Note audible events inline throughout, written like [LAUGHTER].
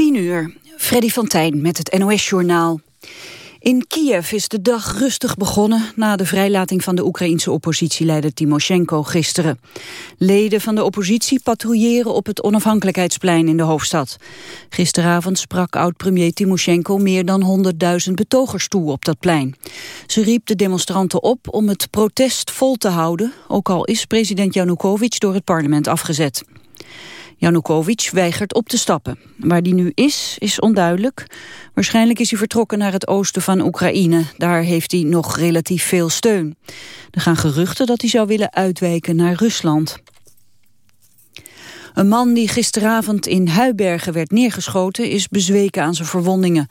10 uur, Freddy van Tijn met het NOS-journaal. In Kiev is de dag rustig begonnen na de vrijlating van de Oekraïense oppositieleider Timoshenko gisteren. Leden van de oppositie patrouilleren op het onafhankelijkheidsplein in de hoofdstad. Gisteravond sprak oud-premier Timoshenko meer dan 100.000 betogers toe op dat plein. Ze riep de demonstranten op om het protest vol te houden, ook al is president Janukovic door het parlement afgezet. Janukovic weigert op te stappen. Waar die nu is, is onduidelijk. Waarschijnlijk is hij vertrokken naar het oosten van Oekraïne. Daar heeft hij nog relatief veel steun. Er gaan geruchten dat hij zou willen uitwijken naar Rusland. Een man die gisteravond in Huibergen werd neergeschoten... is bezweken aan zijn verwondingen.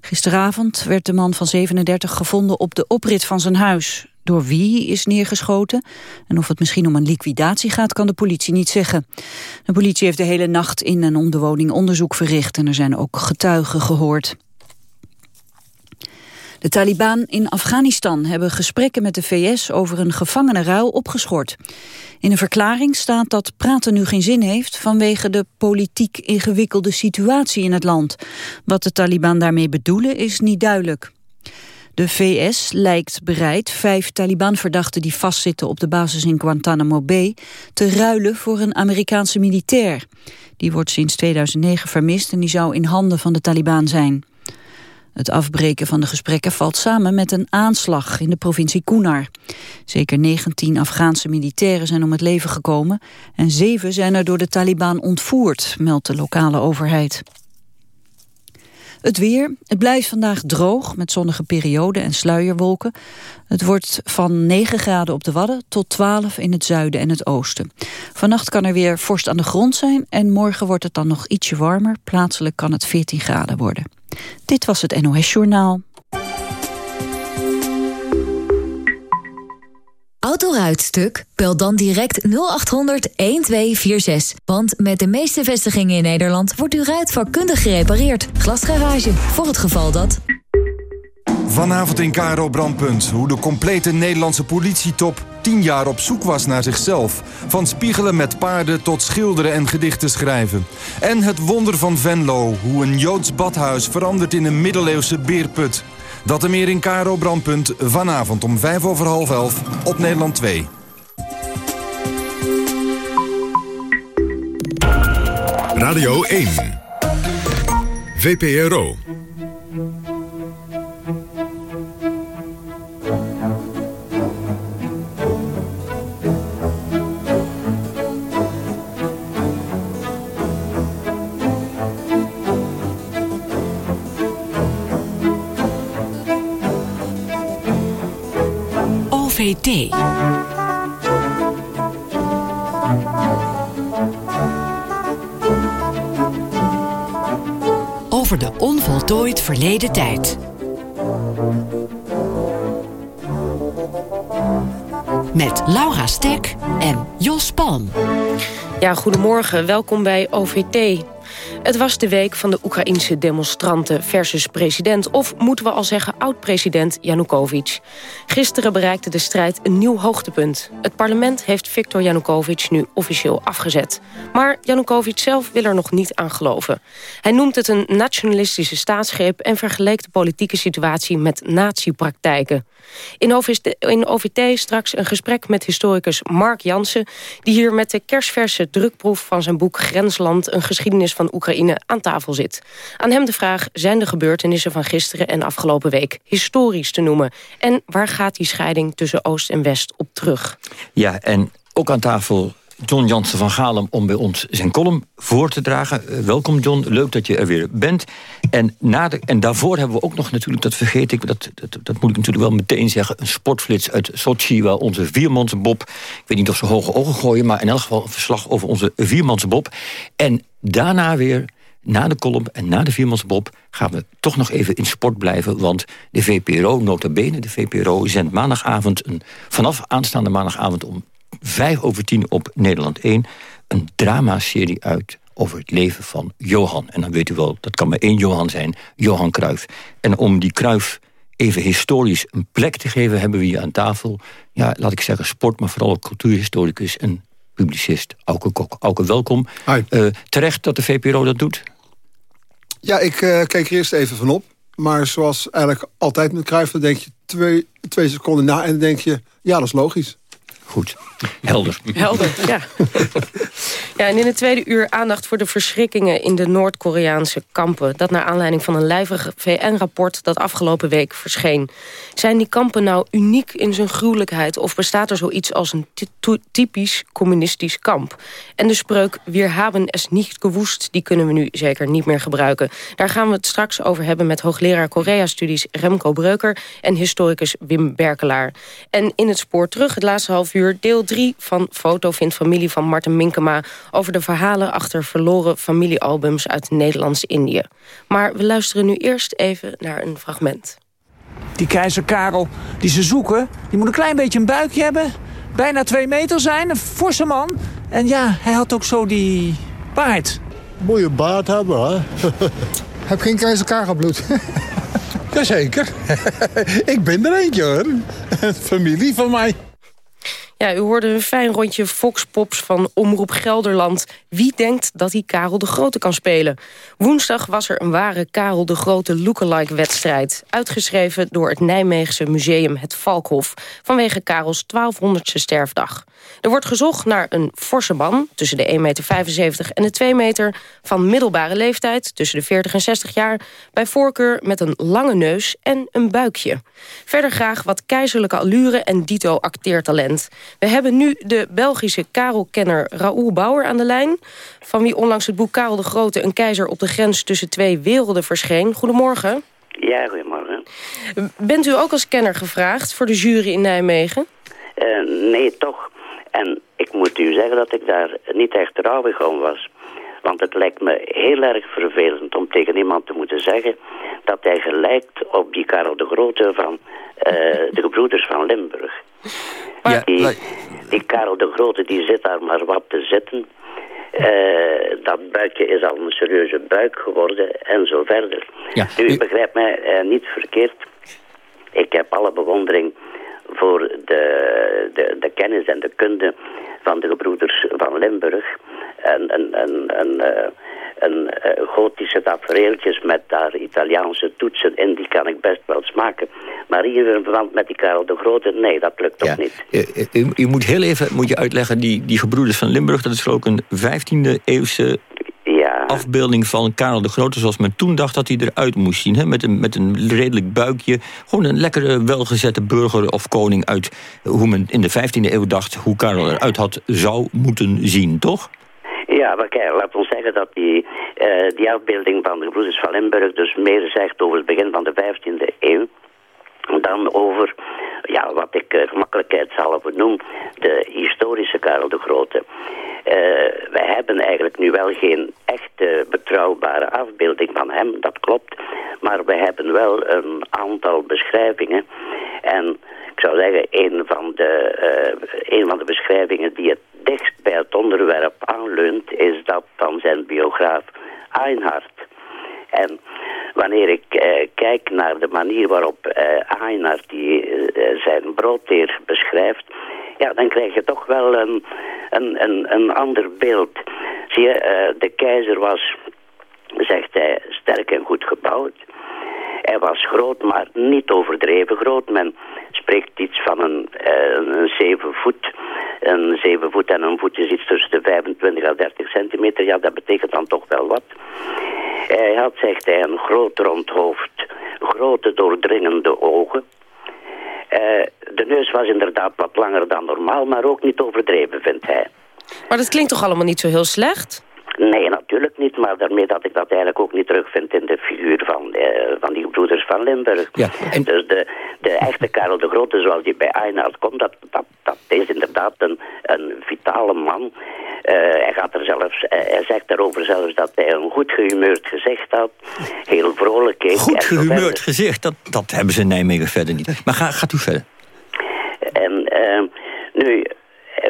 Gisteravond werd de man van 37 gevonden op de oprit van zijn huis. Door wie is neergeschoten? En of het misschien om een liquidatie gaat, kan de politie niet zeggen. De politie heeft de hele nacht in en om de woning onderzoek verricht... en er zijn ook getuigen gehoord. De Taliban in Afghanistan hebben gesprekken met de VS over een gevangenenruil opgeschort. In een verklaring staat dat praten nu geen zin heeft vanwege de politiek ingewikkelde situatie in het land. Wat de Taliban daarmee bedoelen is niet duidelijk. De VS lijkt bereid vijf Taliban-verdachten die vastzitten op de basis in Guantanamo Bay te ruilen voor een Amerikaanse militair. Die wordt sinds 2009 vermist en die zou in handen van de Taliban zijn. Het afbreken van de gesprekken valt samen met een aanslag in de provincie Kunar. Zeker 19 Afghaanse militairen zijn om het leven gekomen... en zeven zijn er door de Taliban ontvoerd, meldt de lokale overheid. Het weer. Het blijft vandaag droog met zonnige perioden en sluierwolken. Het wordt van 9 graden op de Wadden tot 12 in het zuiden en het oosten. Vannacht kan er weer vorst aan de grond zijn en morgen wordt het dan nog ietsje warmer. Plaatselijk kan het 14 graden worden. Dit was het NOS Journaal. Autoruitstuk? Bel dan direct 0800 1246. Want met de meeste vestigingen in Nederland wordt uw ruit vakkundig gerepareerd. Glasgarage, voor het geval dat... Vanavond in Karo Brandpunt. Hoe de complete Nederlandse politietop tien jaar op zoek was naar zichzelf. Van spiegelen met paarden tot schilderen en gedichten schrijven. En het wonder van Venlo. Hoe een Joods badhuis verandert in een middeleeuwse beerput. Dat en meer in Karo Brandpunt vanavond om vijf over half elf op Nederland 2. Radio 1. VPRO. Over de onvoltooid verleden tijd. Met Laura Stek en Jos Palm. Ja, goedemorgen. Welkom bij OVT. Het was de week van de Oekraïense demonstranten versus president... of moeten we al zeggen oud-president Janukovic. Gisteren bereikte de strijd een nieuw hoogtepunt. Het parlement heeft Viktor Janukovic nu officieel afgezet. Maar Janukovic zelf wil er nog niet aan geloven. Hij noemt het een nationalistische staatsgreep... en vergeleek de politieke situatie met nazi-praktijken. In OVT, straks een gesprek met historicus Mark Jansen... die hier met de kerstverse drukproef van zijn boek Grensland... een geschiedenis van Oekraïne aan tafel zit. Aan hem de vraag, zijn de gebeurtenissen van gisteren en afgelopen week... historisch te noemen? En waar gaat die scheiding tussen Oost en West op terug? Ja, en ook aan tafel John Jansen van Galem om bij ons zijn column voor te dragen. Uh, welkom John, leuk dat je er weer bent. En, na de, en daarvoor hebben we ook nog natuurlijk, dat vergeet ik... Dat, dat, dat moet ik natuurlijk wel meteen zeggen... een sportflits uit Sochi, waar onze viermansbob... ik weet niet of ze hoge ogen gooien... maar in elk geval een verslag over onze viermansbob. En daarna weer na de column en na de viermansbob gaan we toch nog even in sport blijven. Want de VPRO, nota bene, de VPRO zendt maandagavond... Een, vanaf aanstaande maandagavond om vijf over tien op Nederland 1... een dramaserie uit over het leven van Johan. En dan weet u wel, dat kan maar één Johan zijn, Johan Cruijff. En om die Cruijff even historisch een plek te geven... hebben we hier aan tafel, ja, laat ik zeggen sport... maar vooral ook cultuurhistoricus en publicist Auke Kok. Auke, welkom. Uh, terecht dat de VPRO dat doet? Ja, ik uh, keek er eerst even van op. Maar zoals eigenlijk altijd met Cruijff, dan denk je twee, twee seconden na... en dan denk je, ja, dat is logisch. Goed. Helder. Helder, ja. [LAUGHS] ja. En in het tweede uur aandacht voor de verschrikkingen in de Noord-Koreaanse kampen. Dat naar aanleiding van een lijvig VN-rapport dat afgelopen week verscheen. Zijn die kampen nou uniek in zijn gruwelijkheid... of bestaat er zoiets als een typisch communistisch kamp? En de spreuk Wir haben es nicht gewoest, die kunnen we nu zeker niet meer gebruiken. Daar gaan we het straks over hebben met hoogleraar Korea-studies Remco Breuker... en historicus Wim Berkelaar. En in het spoor terug, het laatste half uur, deel 3 van Foto vindt familie van Martin Minkema... over de verhalen achter verloren familiealbums uit Nederlands-Indië. Maar we luisteren nu eerst even naar een fragment. Die keizer Karel die ze zoeken, die moet een klein beetje een buikje hebben. Bijna twee meter zijn, een forse man. En ja, hij had ook zo die baard. Mooie baard hebben, hè? [LAUGHS] Heb geen keizer Karel bloed. [LAUGHS] Jazeker. [LAUGHS] Ik ben er eentje, hoor. Familie van mij. Ja, u hoorde een fijn rondje Foxpops van Omroep Gelderland. Wie denkt dat hij Karel de Grote kan spelen? Woensdag was er een ware Karel de Grote lookalike-wedstrijd. Uitgeschreven door het Nijmeegse museum Het Valkhof... vanwege Karels 1200ste sterfdag. Er wordt gezocht naar een forse man tussen de 1,75 meter en de 2 meter... van middelbare leeftijd, tussen de 40 en 60 jaar... bij voorkeur met een lange neus en een buikje. Verder graag wat keizerlijke allure en dito acteertalent. We hebben nu de Belgische Karel-kenner Raoul Bauer aan de lijn... van wie onlangs het boek Karel de Grote... een keizer op de grens tussen twee werelden verscheen. Goedemorgen. Ja, goedemorgen. Bent u ook als kenner gevraagd voor de jury in Nijmegen? Uh, nee, toch. En ik moet u zeggen dat ik daar niet echt rouwig om was. Want het lijkt me heel erg vervelend om tegen iemand te moeten zeggen... dat hij gelijkt op die Karel de Grote van uh, de gebroeders van Limburg. Ja, die, die Karel de Grote die zit daar maar wat te zitten. Uh, dat buikje is al een serieuze buik geworden en zo verder. Ja, nu, u begrijpt mij uh, niet verkeerd. Ik heb alle bewondering voor de, de, de kennis en de kunde van de gebroeders van Limburg. En, en, en, en een uh, gotische tafereeltjes met daar Italiaanse toetsen in, die kan ik best wel smaken. Maar hier in verband met die Karel de Grote, nee, dat lukt toch niet. U, u, moet heel even moet je uitleggen, die, die gebroeders van Limburg, dat is ook een 15e eeuwse. Afbeelding van Karel de Grote... zoals men toen dacht dat hij eruit moest zien. Hè? Met, een, met een redelijk buikje. Gewoon een lekkere, welgezette burger of koning uit... hoe men in de 15e eeuw dacht hoe Karel eruit had zou moeten zien, toch? Ja, maar kijk, laat ons zeggen dat die, uh, die afbeelding van de gebroeders van Limburg... dus meer zegt over het begin van de 15e eeuw dan over ja, wat ik uh, gemakkelijkheidshalve noem, de historische Karel de Grote. Uh, wij hebben eigenlijk nu wel geen echte betrouwbare afbeelding van hem, dat klopt. Maar we hebben wel een aantal beschrijvingen. En ik zou zeggen, een van de, uh, een van de beschrijvingen die het dichtst bij het onderwerp aanleunt... is dat van zijn biograaf Einhard. En wanneer ik uh, kijk naar de manier waarop Einhard die, uh, zijn broodteer beschrijft... ja, dan krijg je toch wel een, een, een, een ander beeld. Zie je, de keizer was, zegt hij, sterk en goed gebouwd. Hij was groot, maar niet overdreven groot. Men spreekt iets van een, een zeven voet. Een zeven voet en een voet is iets tussen de 25 en 30 centimeter. Ja, dat betekent dan toch wel wat. Hij had, zegt hij, een groot rond hoofd, grote doordringende ogen. Uh, de neus was inderdaad wat langer dan normaal, maar ook niet overdreven, vindt hij. Maar dat klinkt toch allemaal niet zo heel slecht? Nee, natuurlijk niet, maar daarmee dat ik dat eigenlijk ook niet terugvind in de figuur van, uh, van die broeders van Limburg. Ja, en... Dus de, de echte Karel de Grote, zoals die bij Einhard komt, dat, dat, dat is inderdaad een, een vitale man. Uh, hij, gaat er zelfs, uh, hij zegt daarover zelfs dat hij een goed gehumeurd gezicht had. Heel vrolijk is. Goed gehumeurd gezicht, dat, dat hebben ze in Nijmegen verder niet. Maar ga, gaat u verder. En nu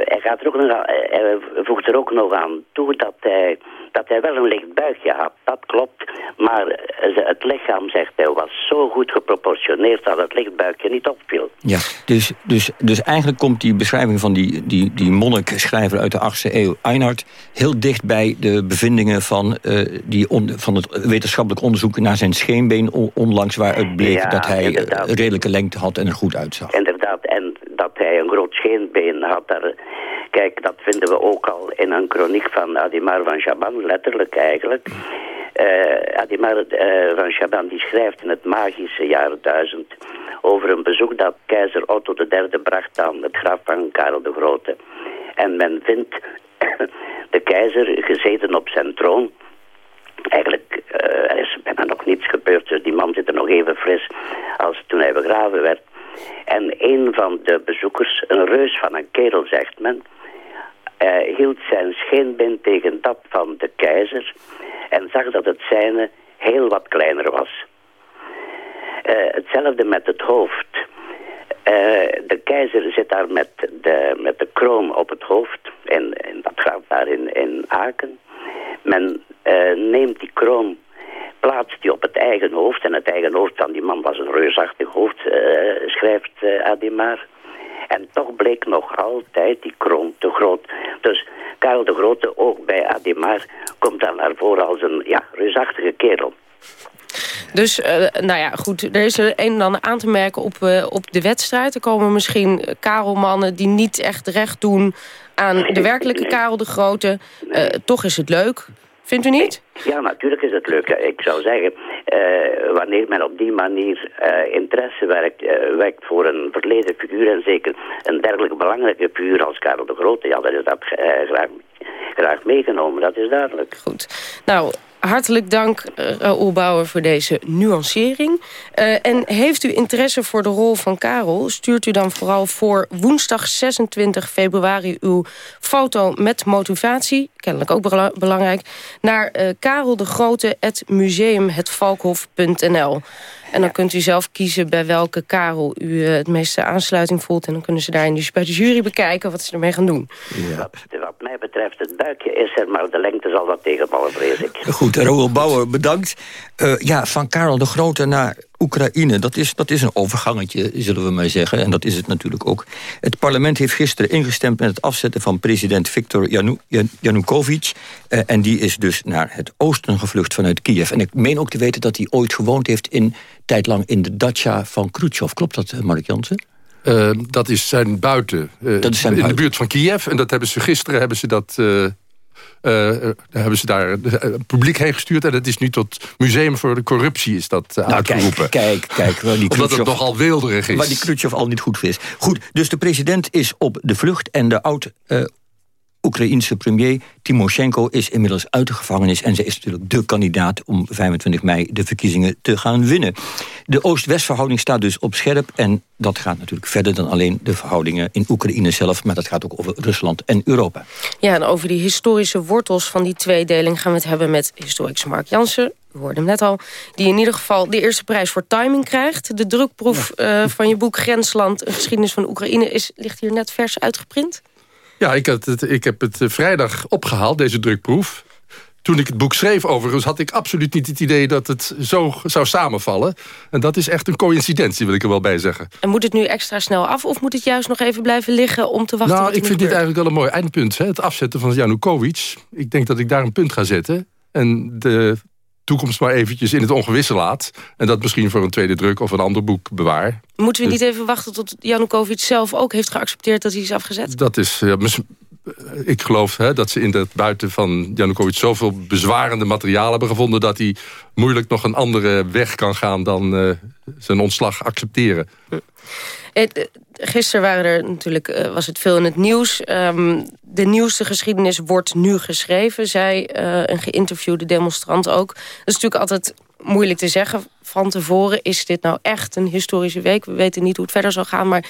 hij, gaat er ook nog aan, hij voegt er ook nog aan toe dat hij, dat hij wel een licht buikje had. Dat klopt. Maar het lichaam, zegt hij, was zo goed geproportioneerd dat het lichtbuikje niet opviel. Ja, dus, dus, dus eigenlijk komt die beschrijving van die, die, die monnik-schrijver uit de 8e eeuw, Einhard, heel dicht bij de bevindingen van, uh, die on, van het wetenschappelijk onderzoek naar zijn scheenbeen onlangs, waaruit bleek dat hij inderdaad. redelijke lengte had en er goed uitzag. Inderdaad, en dat hij een groot scheenbeen had, daar, kijk, dat vinden we ook al in een chroniek van Adimar van Chaban, letterlijk eigenlijk. Uh, Adimar uh, van Chaban die schrijft in het magische jaar 1000 over een bezoek dat keizer Otto III bracht aan het graf van Karel de Grote. En men vindt [COUGHS] de keizer gezeten op zijn troon. Eigenlijk uh, er is bijna nog niets gebeurd, dus die man zit er nog even fris als toen hij begraven werd. En een van de bezoekers, een reus van een kerel zegt men, uh, hield zijn scheenbeen tegen dat van de keizer en zag dat het zijne heel wat kleiner was. Uh, hetzelfde met het hoofd. Uh, de keizer zit daar met de, met de kroon op het hoofd. En, dat gaat daar in, in Aken. Men neemt die kroon, plaatst die op het eigen hoofd. En het eigen hoofd van die man was een reusachtig hoofd, schrijft Adimar. En toch bleek nog altijd die kroon te groot. Dus Karel de Grote, ook bij Adimar, komt dan naar voren als een ja, reusachtige kerel. Dus, uh, nou ja, goed, er is er een en ander aan te merken op, uh, op de wedstrijd. Er komen misschien Karelmannen die niet echt recht doen aan de werkelijke Karel de Grote. Uh, toch is het leuk. Vindt u niet? Ja, natuurlijk is het leuk. Ik zou zeggen, uh, wanneer men op die manier uh, interesse werkt, uh, werkt voor een verleden figuur... en zeker een dergelijke belangrijke figuur als Karel de Grote... ja, dan is dat graag, graag meegenomen, dat is duidelijk. Goed. Nou, hartelijk dank, uh, Raoul Bauer, voor deze nuancering. Uh, en heeft u interesse voor de rol van Karel... stuurt u dan vooral voor woensdag 26 februari... uw foto met motivatie, kennelijk ook bela belangrijk... naar uh, Karel de Grote, museumhetvalkhof.nl. En dan kunt u zelf kiezen bij welke Karel u het meeste aansluiting voelt. En dan kunnen ze daar in de, bij de jury bekijken wat ze ermee gaan doen. Ja. Wat, wat, mij betreft, het buikje is er, maar de lengte zal wat tegenvallen, vrees ik. Goed, Roel Bauer, bedankt. Uh, ja, van Karel de Grote naar Oekraïne, dat is, dat is een overgangetje, zullen we maar zeggen. En dat is het natuurlijk ook. Het parlement heeft gisteren ingestemd met het afzetten van president Viktor Janu Yanukovych. Uh, en die is dus naar het oosten gevlucht vanuit Kiev. En ik meen ook te weten dat hij ooit gewoond heeft in tijdlang in de dacha van Khrushchev. Klopt dat, Mark Jansen? Uh, dat is zijn buiten. Uh, dat is zijn in buiten. de buurt van Kiev. En dat hebben ze gisteren hebben ze dat uh, uh, hebben ze daar het publiek heen gestuurd. En het is nu tot Museum voor de Corruptie is dat nou, uitgeroepen. Kijk, kijk. Waar die [LAUGHS] Omdat het nogal weelderig is. Waar die Khrushchev al niet goed is. Goed, dus de president is op de vlucht. En de oud uh, Oekraïense premier Timoshenko is inmiddels uit de gevangenis... en ze is natuurlijk de kandidaat om 25 mei de verkiezingen te gaan winnen. De Oost-West-verhouding staat dus op scherp... en dat gaat natuurlijk verder dan alleen de verhoudingen in Oekraïne zelf... maar dat gaat ook over Rusland en Europa. Ja, en over die historische wortels van die tweedeling... gaan we het hebben met historicus Mark Jansen u hoorde hem net al, die in ieder geval de eerste prijs voor timing krijgt. De drukproef ja. uh, van je boek Grensland, een geschiedenis van Oekraïne... Is, ligt hier net vers uitgeprint? Ja, ik, had het, ik heb het vrijdag opgehaald, deze drukproef. Toen ik het boek schreef overigens had ik absoluut niet het idee dat het zo zou samenvallen. En dat is echt een coïncidentie, wil ik er wel bij zeggen. En moet het nu extra snel af of moet het juist nog even blijven liggen om te wachten? Nou, ik vind dit eigenlijk wel een mooi eindpunt. Hè? Het afzetten van Janukovic. Ik denk dat ik daar een punt ga zetten. En de toekomst maar eventjes in het ongewisse laat. En dat misschien voor een tweede druk of een ander boek bewaar. Moeten we niet even wachten tot Janukovic zelf ook heeft geaccepteerd dat hij is afgezet? Dat is... Ja, ik geloof hè, dat ze in het buiten van Janukovic zoveel bezwarende materiaal hebben gevonden... dat hij moeilijk nog een andere weg kan gaan dan uh, zijn ontslag accepteren. Het, gisteren waren er natuurlijk, uh, was het veel in het nieuws. Um, de nieuwste geschiedenis wordt nu geschreven, zei uh, een geïnterviewde demonstrant ook. Dat is natuurlijk altijd moeilijk te zeggen van tevoren. Is dit nou echt een historische week? We weten niet hoe het verder zal gaan, maar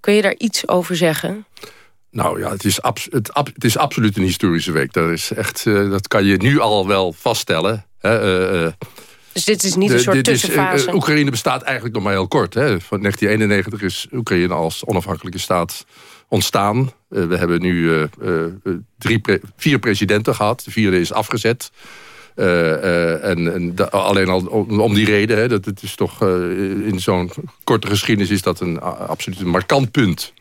kun je daar iets over zeggen? Nou ja, het is, het, het is absoluut een historische week. Dat, is echt, dat kan je nu al wel vaststellen. Hè? Dus dit is niet een soort tussenfase? Is, Oekraïne bestaat eigenlijk nog maar heel kort. Hè? Van 1991 is Oekraïne als onafhankelijke staat ontstaan. we hebben nu drie vier presidenten gehad. De vierde is afgezet. en, en alleen al om, die reden, hè, dat het is toch in zo'n korte geschiedenis is dat een absoluut een markant punt.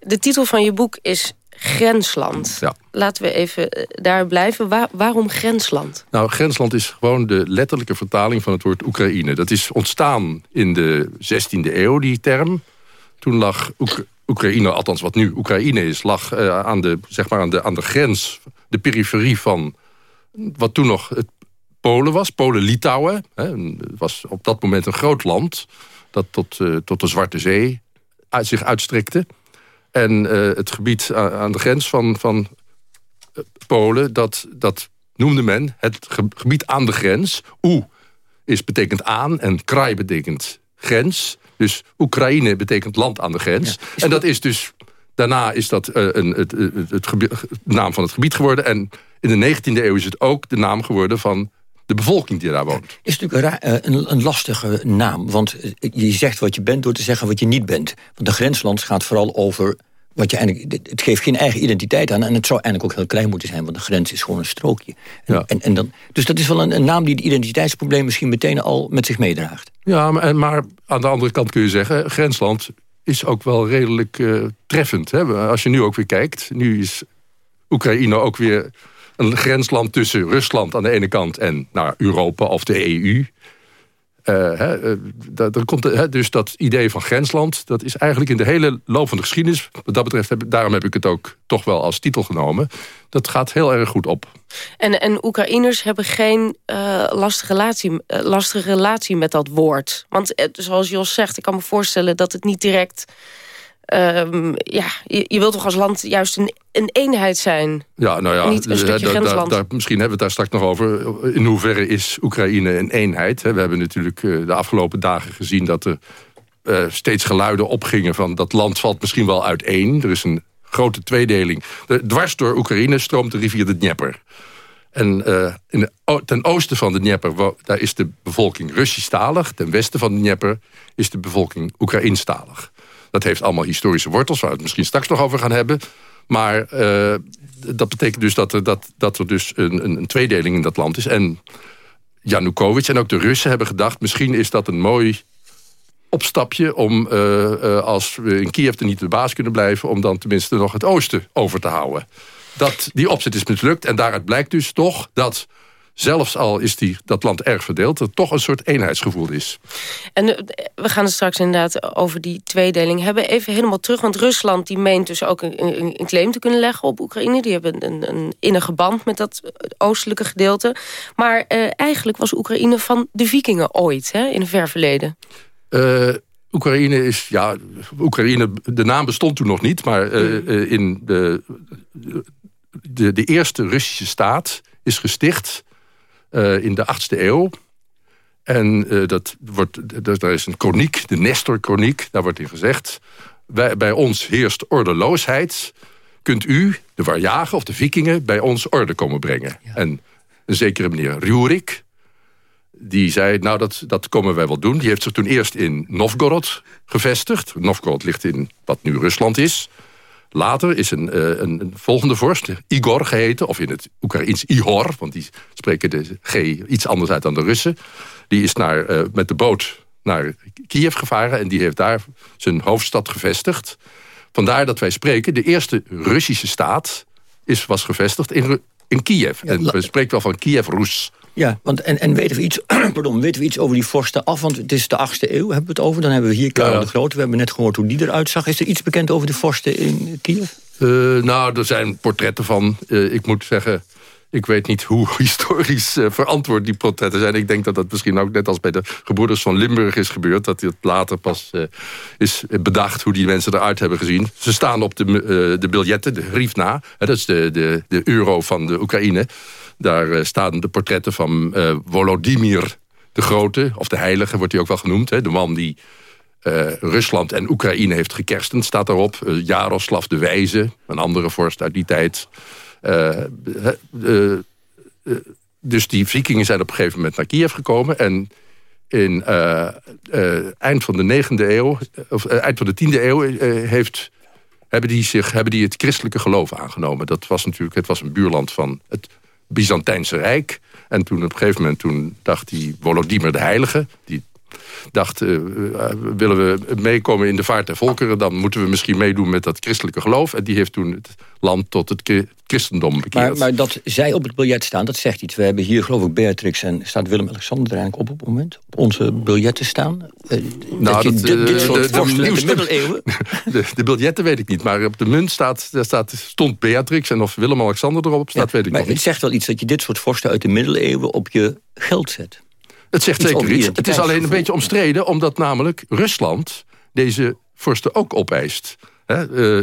De titel van je boek is Grensland. Ja. Laten we even eh, daar blijven. waarom Grensland? Nou, Grensland is gewoon de letterlijke vertaling van het woord Oekraïne. Dat is ontstaan in de 16e eeuw, die term. Toen lag Oekraïne, althans wat nu Oekraïne is... lag uh, aan, de, zeg maar aan, de, aan de grens, de periferie van... wat toen nog het Polen was, Polen-Litouwen. Het was op dat moment een groot land... dat tot, uh, tot de Zwarte Zee uit, zich uitstrekte... En uh, het gebied aan de grens van, van eh, Polen, dat, dat noemde men het gebied aan de grens. Oe is betekent aan en kraj betekent grens. Dus Oekraïne betekent land aan de grens. en dat is dus... Daarna is dat uh, een, het, het, het, gebied, naam van het gebied geworden. En in de 19e eeuw is het ook de naam geworden van de bevolking die daar woont. is natuurlijk een, een, een, lastige naam. Want je zegt wat je bent door te zeggen wat je niet bent. Want de grensland gaat vooral over wat je eigenlijk, het geeft geen eigen identiteit aan. En het zou eigenlijk ook heel klein moeten zijn, want de grens is gewoon een strookje. En, ja. en, en dan, dus dat is wel een, een, naam die het identiteitsprobleem misschien meteen al met zich meedraagt. Ja, maar, maar aan de andere kant kun je zeggen, grensland is ook wel redelijk uh, treffend. Hè? Als je nu ook weer kijkt, nu is Oekraïne ook weer een grensland tussen Rusland aan de ene kant en naar Europa of de EU. Uh, dat, komt, dus dat idee van grensland, dat is eigenlijk in de hele loop van de geschiedenis, wat dat betreft, daarom heb ik het ook toch wel als titel genomen, dat gaat heel erg goed op. En, en Oekraïners hebben geen uh, lastige, relatie, lastige relatie met dat woord. Want zoals Jos zegt, ik kan me voorstellen dat het niet direct Um, ja, je, je, wilt toch als land juist een, een eenheid zijn? Ja, nou ja, niet een daar, misschien hebben we het daar straks nog over. In hoeverre is Oekraïne een eenheid? We hebben natuurlijk eh, de afgelopen dagen gezien dat er uh, steeds geluiden opgingen van dat land valt misschien wel uiteen. Er is een grote tweedeling. De, dwars door Oekraïne stroomt de rivier de Dnieper. En uh, in de, ten oosten van de Dnieper daar is de bevolking Russisch-talig. Ten westen van de Dnieper is de bevolking Oekraïnstalig. Dat heeft allemaal historische wortels, waar we het misschien straks nog over gaan hebben. Maar uh, dat betekent dus dat er, dat, dat er dus een, een, een tweedeling in dat land is. En Janukovic en ook de Russen hebben gedacht... misschien is dat een mooi opstapje om, uh, uh, als we in Kiev er niet de baas kunnen blijven... om dan tenminste nog het oosten over te houden. Dat, die opzet is mislukt en daaruit blijkt dus toch dat zelfs al is die, dat land erg verdeeld... er toch een soort eenheidsgevoel is. En eh, we gaan het straks inderdaad over die tweedeling hebben. Even helemaal terug, want Rusland die meent dus ook een, een, claim te kunnen leggen op Oekraïne. Die hebben een, een innige band met dat eh, oostelijke gedeelte. Maar uh, eigenlijk was Oekraïne van de vikingen ooit, hè, in een ver verleden. Uh, Oekraïne is, ja, Oekraïne, de naam bestond toen nog niet... maar uh, in de, de, de eerste Russische staat is gesticht uh, in de 8e eeuw. En uh, dat wordt, dat, daar is een chroniek, de Nestor-chroniek, daar wordt in gezegd... Wij, bij ons heerst ordeloosheid. Kunt u, de Warjagen of de Vikingen, bij ons orde komen brengen? En een zekere meneer Rurik, die zei, nou dat, dat komen wij wel doen. Die heeft zich toen eerst in Novgorod gevestigd. Novgorod ligt in wat nu Rusland is. Later is een, uh, een, volgende vorst, Igor geheten, of in het Oekraïens Ihor, want die spreken de G iets anders uit dan de Russen. Die is naar, uh, met de boot naar Kiev gevaren en die heeft daar zijn hoofdstad gevestigd. Vandaar dat wij spreken, de eerste Russische staat is, was gevestigd in, in Kiev. en we spreken wel van Kiev-Rus. Ja, want en, en weten, we iets, [CLEARS THROAT] pardon, weten we iets over die vorsten af? Want het is de 8e eeuw, hebben we het over. Dan hebben we hier Karel de Grote. We hebben net gehoord hoe die eruit zag. Is er iets bekend over de vorsten in Kiev? Uh, nou, er zijn portretten van. Uh, ik moet zeggen, ik weet niet hoe [LAUGHS] historisch uh, verantwoord die portretten zijn. Ik denk dat dat misschien ook net als bij de gebroeders van Limburg is gebeurd. Dat het later pas is bedacht hoe die mensen eruit hebben gezien. Ze staan op de, de biljetten, de hryvnia. dat is de, de, de euro van de Oekraïne. Daar uh, staan de portretten van uh, Volodymyr de Grote, of de Heilige wordt hij ook wel genoemd. Hè, de man die uh, Rusland en Oekraïne heeft gekerstend, staat daarop. Jaroslav de Wijze, een andere vorst uit die tijd. dus die vikingen zijn op een gegeven moment naar Kiev gekomen. En in eind van de 9e eeuw, of eind van de 10e eeuw, heeft hebben die, zich, hebben die het christelijke geloof aangenomen. Dat was natuurlijk, het was een buurland van het Byzantijnse Rijk. En toen op een gegeven moment toen dacht die Volodymyr de Heilige... die dacht, uh, willen we meekomen in de vaart der volkeren... dan moeten we misschien meedoen met dat christelijke geloof. En die heeft toen het land tot het christendom bekeerd. Maar, maar dat zij op het biljet staan, dat zegt iets. We hebben hier geloof ik Beatrix en staat Willem-Alexander er eigenlijk op op het moment? Op onze biljetten staan? Uh, nou, dat, dit, dit soort de, de, de, middeleeuwen? [LAUGHS] De, de, biljetten weet ik niet, maar op de munt staat, daar staat, stond Beatrix... en of Willem-Alexander erop staat, weet ik maar nog niet. Het zegt wel iets dat je dit soort vorsten uit de middeleeuwen op je geld zet. Het zegt zeker iets. Het is alleen een beetje omstreden, omdat namelijk Rusland deze vorsten ook opeist. uh,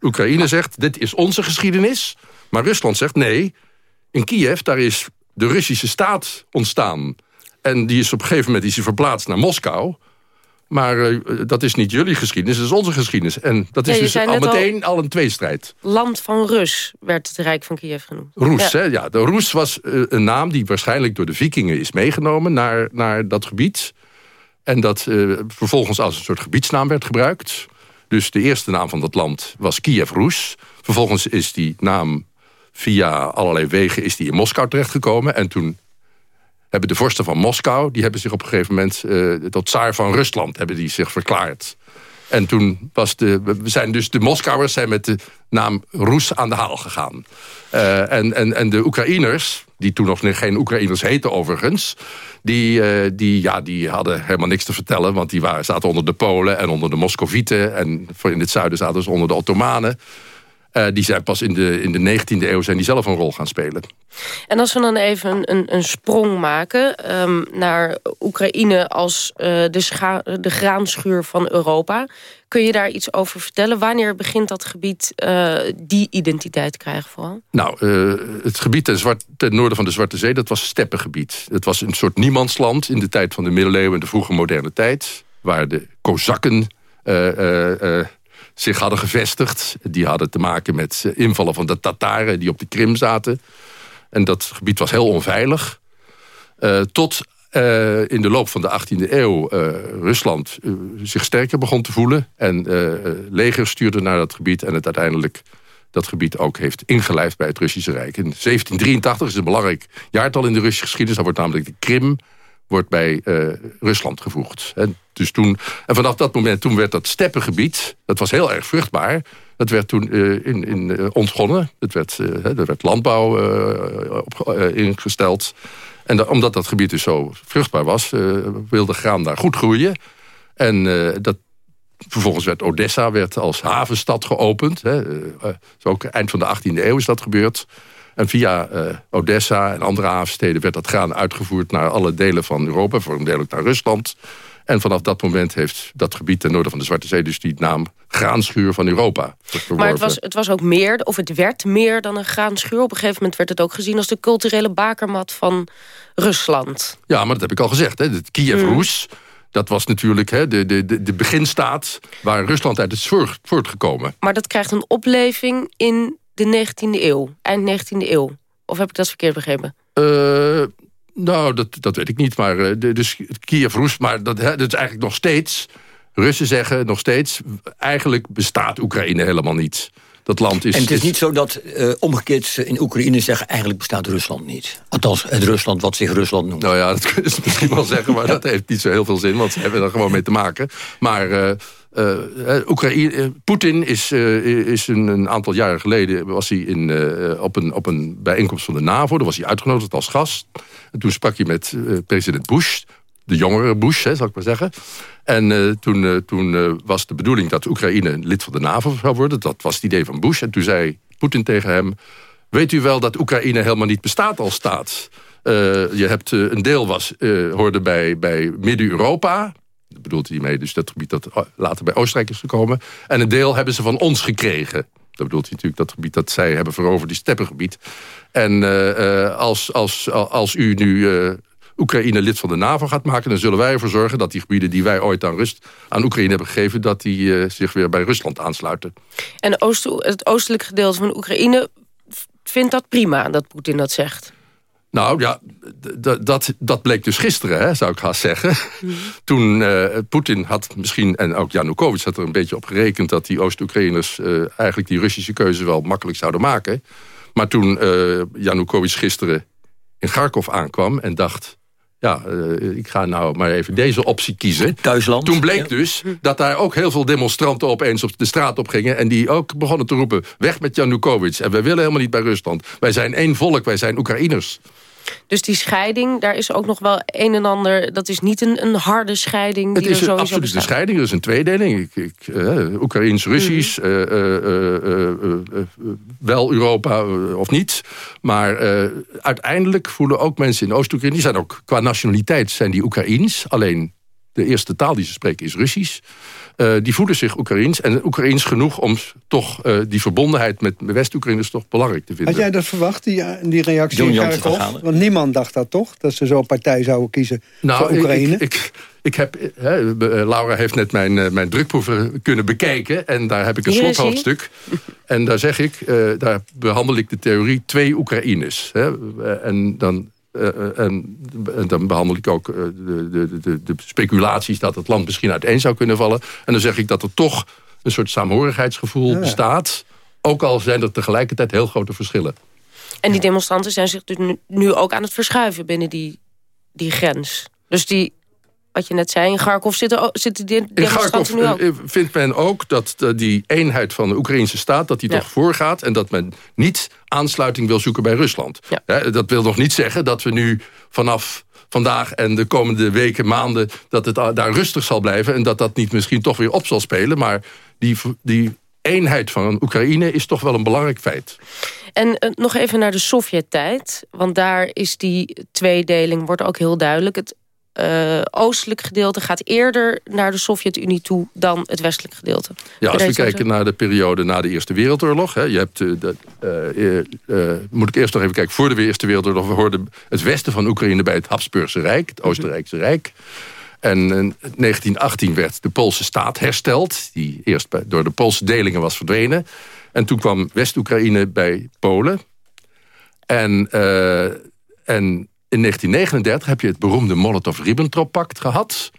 Oekraïne zegt, dit is onze geschiedenis. Maar Rusland zegt, nee, in Kiev, daar is de Russische staat ontstaan. En die is op een gegeven moment is verplaatst naar Moskou. Maar uh, dat is niet jullie geschiedenis, dat is onze geschiedenis. En dat is dus al meteen al, een tweestrijd. Land van Rus werd het Rijk van Kiev genoemd. Roes, ja. Hè? ja. De Roes was uh, een naam die waarschijnlijk door de vikingen is meegenomen naar, naar dat gebied. En dat uh, vervolgens als een soort gebiedsnaam werd gebruikt. Dus de eerste naam van dat land was Kiev Roes. Vervolgens is die naam via allerlei wegen is die in Moskou terechtgekomen. En toen hebben de vorsten van Moskou... die hebben zich op een gegeven moment tot tsaar van Rusland hebben die zich verklaard. En toen was de, we zijn dus de Moskouwers zijn met de naam Roes aan de haal gegaan. Uh, en, en, en de Oekraïners, die toen nog geen Oekraïners heten overigens... Die, uh, die, ja, die hadden helemaal niks te vertellen... want die waren, zaten onder de Polen en onder de Moscovieten... en in het zuiden zaten ze onder de Ottomanen... Uh, die zijn pas in de, in de 19e eeuw zijn die zelf een rol gaan spelen. En als we dan even een, een sprong maken um, naar Oekraïne als uh, de, de graanschuur van Europa. Kun je daar iets over vertellen? Wanneer begint dat gebied uh, die identiteit te krijgen vooral? Nou, het gebied ten, zwart, ten, noorden van de Zwarte Zee, dat was een steppengebied. Het was een soort niemandsland in de tijd van de middeleeuwen en de vroege moderne tijd. Waar de Kozakken zich hadden gevestigd. Die hadden te maken met eh, invallen van de Tataren die op de Krim zaten. En dat gebied was heel onveilig. Uh, tot uh, in de loop van de 18e eeuw Rusland zich sterker begon te voelen. En leger stuurde naar dat gebied. En het uiteindelijk dat gebied ook heeft ingelijfd bij het Russische Rijk. In 1783 is een belangrijk jaartal in de Russische geschiedenis. Dat wordt namelijk de Krim wordt bij uh, Rusland gevoegd. En, dus toen, en vanaf dat moment toen werd dat steppengebied... dat was heel erg vruchtbaar... dat werd toen uh, in, in, uh, ontgonnen. Het werd, er werd landbouw op, ingesteld. En da, omdat dat gebied dus zo vruchtbaar was... wilde graan daar goed groeien. En dat, vervolgens werd Odessa werd als havenstad geopend. Hè. zo ook eind van de 18e eeuw is dat gebeurd... En via uh, Odessa en andere havensteden werd dat graan uitgevoerd... naar alle delen van Europa, voor een deel ook naar Rusland. En vanaf dat moment heeft dat gebied ten noorden van de Zwarte Zee... dus die naam graanschuur van Europa Maar het was, het was ook meer, of het werd meer dan een graanschuur. Op een gegeven moment werd het ook gezien als de culturele bakermat van Rusland. Ja, maar dat heb ik al gezegd. Hè. Het Kiev-Roes... Mm. Dat was natuurlijk hè, de, de, de beginstaat waar Rusland uit is voortgekomen. Maar dat krijgt een opleving in de 19e eeuw, eind 19e eeuw? Of heb ik dat verkeerd begrepen? Uh, nou, dat, dat weet ik niet. Maar uh, de, dus Kiev Roes, maar dat, hè, dat is eigenlijk nog steeds... Russen zeggen nog steeds... eigenlijk bestaat Oekraïne helemaal niet. Dat land is, en het is niet zo dat uh, omgekeerd in Oekraïne zeggen... eigenlijk bestaat Rusland niet. Althans, het Rusland wat zich Rusland noemt. Nou ja, dat [LAUGHS] kunnen ze misschien wel zeggen... maar dat heeft niet zo heel veel zin, want ze hebben er gewoon mee te maken. Maar... Uh, Oekraïne, Poetin is, is een, aantal jaren geleden was hij in, op, een, op een bijeenkomst van de NAVO. Daar was hij uitgenodigd als gast. En toen sprak hij met president Bush, de jongere Bush, hè, zal ik maar zeggen. En toen, toen was de bedoeling dat Oekraïne lid van de NAVO zou worden. Dat was het idee van Bush. En toen zei Poetin tegen hem... weet u wel dat Oekraïne helemaal niet bestaat als staat... je hebt een deel was, hoorde bij, bij Midden-Europa bedoelt hij mee, dus dat gebied dat later bij Oostenrijk is gekomen. En een deel hebben ze van ons gekregen. Dat bedoelt hij natuurlijk dat gebied dat zij hebben veroverd, die steppengebied. En uh, als, als, als u nu uh, Oekraïne lid van de NAVO gaat maken... dan zullen wij ervoor zorgen dat die gebieden die wij ooit aan, Rust, aan Oekraïne hebben gegeven... dat die zich weer bij Rusland aansluiten. En Oost het oostelijke gedeelte van Oekraïne vindt dat prima, dat Poetin dat zegt? Nou ja, dat, dat bleek dus gisteren, hè, zou ik haast zeggen. Mhm. Toen uh, Poetin had misschien, en ook Janukovic had er een beetje op gerekend... dat die Oost-Oekraïners uh, eigenlijk die Russische keuze wel makkelijk zouden maken. Maar toen uh, Janukovic gisteren in Kharkov aankwam en dacht ja, uh, ik ga nou maar even deze optie kiezen. Thuisland. Toen bleek dus dat daar ook heel veel demonstranten opeens op de straat op gingen... en die ook begonnen te roepen, weg met Janukovic. En wij willen helemaal niet bij Rusland. Wij zijn één volk, wij zijn Oekraïners. Dus die scheiding, daar is ook nog wel een en ander... dat is niet een, een harde scheiding die Het is er een absolute scheiding, dat is een tweedeling. Ik, ik, uh, Oekraïens-Russisch, mm. uh, wel Europa of niet. Maar uiteindelijk voelen ook mensen in Oost-Oekraïne... die zijn ook qua nationaliteit zijn die Oekraïens. Alleen de eerste taal die ze spreken is Russisch. Uh, die voelen zich Oekraïens. En Oekraïens genoeg om toch uh, die verbondenheid met West-Oekraïners toch belangrijk te vinden. Had jij dat verwacht, die, die reactie in Kharkov? Want niemand dacht dat toch? Dat ze zo'n partij zouden kiezen nou, voor Oekraïne? Ik, ik, ik heb, hè, Laura heeft net mijn, mijn drukproeven kunnen bekijken. En daar heb ik een slothoofdstuk. En daar zeg ik, uh, daar behandel ik de theorie twee Oekraïnes. Hè, en dan uh, en, en, dan behandel ik ook de, de, de, de, speculaties dat het land misschien uiteen zou kunnen vallen. En dan zeg ik dat er toch een soort saamhorigheidsgevoel bestaat. Ook al zijn er tegelijkertijd heel grote verschillen. En die demonstranten zijn zich dus nu ook aan het verschuiven binnen die, die grens. Dus die wat je net zei, in Kharkov zitten, zitten die demonstranten nu ook. Eh, vindt men ook dat eh, die eenheid van de Oekraïnse staat... dat die toch voorgaat en dat men niet aansluiting wil zoeken bij Rusland. dat wil nog niet zeggen dat we nu vanaf vandaag en de komende weken, maanden... dat het daar rustig zal blijven en dat dat niet misschien toch weer op zal spelen. Maar die, die eenheid van Oekraïne is toch wel een belangrijk feit. En uh, nog even naar de Sovjet-tijd. Want daar is die tweedeling, wordt ook heel duidelijk. Het uh, oostelijk gedeelte gaat eerder naar de Sovjet-Unie toe dan het westelijk gedeelte. Ja, als we kijken naar de periode na de Eerste Wereldoorlog. Hè, je hebt, uh, de, uh, moet ik eerst nog even kijken. Voor de Eerste Wereldoorlog we hoorden het westen van Oekraïne bij het Habsburgse Rijk. Het Oostenrijkse Rijk. En in 1918 werd de Poolse staat hersteld. Die eerst bij, door de Poolse delingen was verdwenen. En toen kwam West-Oekraïne bij Polen. En, en in 1939 heb je het beroemde Molotov-Ribbentrop-pact gehad.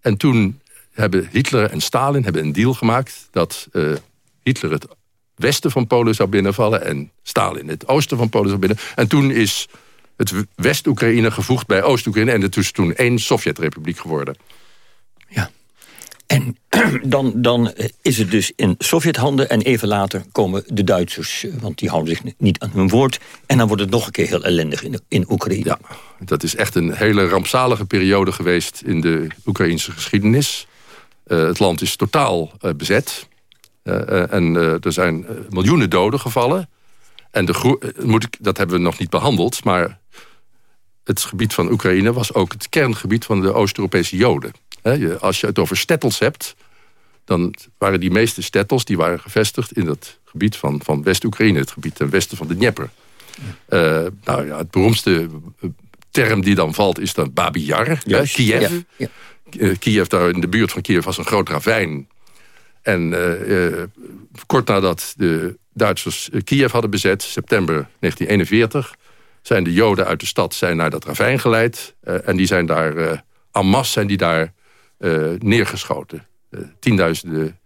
En toen hebben Hitler en Stalin hebben een deal gemaakt... dat uh, Hitler het westen van Polen zou binnenvallen... en Stalin het oosten van Polen zou binnen. En toen is het West-Oekraïne gevoegd bij Oost-Oekraïne... en het is toen één Sovjet-republiek geworden. Ja. En [CLEARS THROAT] dan, dan is het dus in Sovjet-handen en even later komen de Duitsers. Eh, want die houden zich niet aan hun woord. En dan wordt het nog een keer heel ellendig in, in Oekraïne. Ja, dat is echt een hele rampzalige periode geweest in de Oekraïnse geschiedenis. Uh, het land is totaal uh, bezet. En er zijn miljoenen doden gevallen. En de moet ik, dat hebben we nog niet behandeld, maar het gebied van Oekraïne was ook het kerngebied van de Oost-Europese Joden als je het over stettels hebt... dan waren die meeste stettels die waren gevestigd in het gebied van, van West-Oekraïne. Het gebied ten westen van de Dnieper. Uh, nou ja, het beroemdste eh, term die dan valt is dan Babi Yar, Kiev. Ja. Uh, Kiev, daar in de buurt van Kiev was een groot ravijn. En uh, kort nadat de Duitsers Kiev hadden bezet, september 1941... zijn de Joden uit de stad zijn naar dat ravijn geleid. en die zijn daar, en masse zijn die daar uh, neergeschoten. Uh, tienduizenden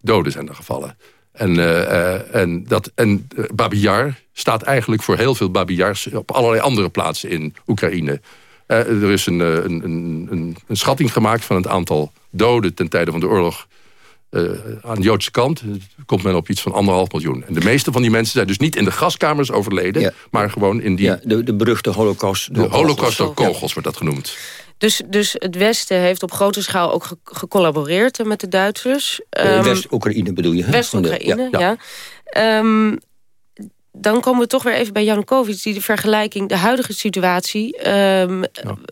doden zijn er gevallen. En, uh, en, dat, en Babi Yar staat eigenlijk voor heel veel Babi Yars... op allerlei andere plaatsen in Oekraïne. er is een, een, een, een, schatting gemaakt van het aantal doden... ten tijde van de oorlog aan de Joodse kant komt men op iets van anderhalf miljoen. En de meeste van die mensen zijn dus niet in de gaskamers overleden... maar gewoon in die... Ja, de, de beruchte holocaust. De holocaust door kogels wordt dat genoemd. Dus, dus het Westen heeft op grote schaal ook gecollaboreerd met de Duitsers. Um, West-Oekraïne bedoel je? West-Oekraïne, ja. Ehm, dan komen we toch weer even bij Janukovic... die de vergelijking, de huidige situatie um,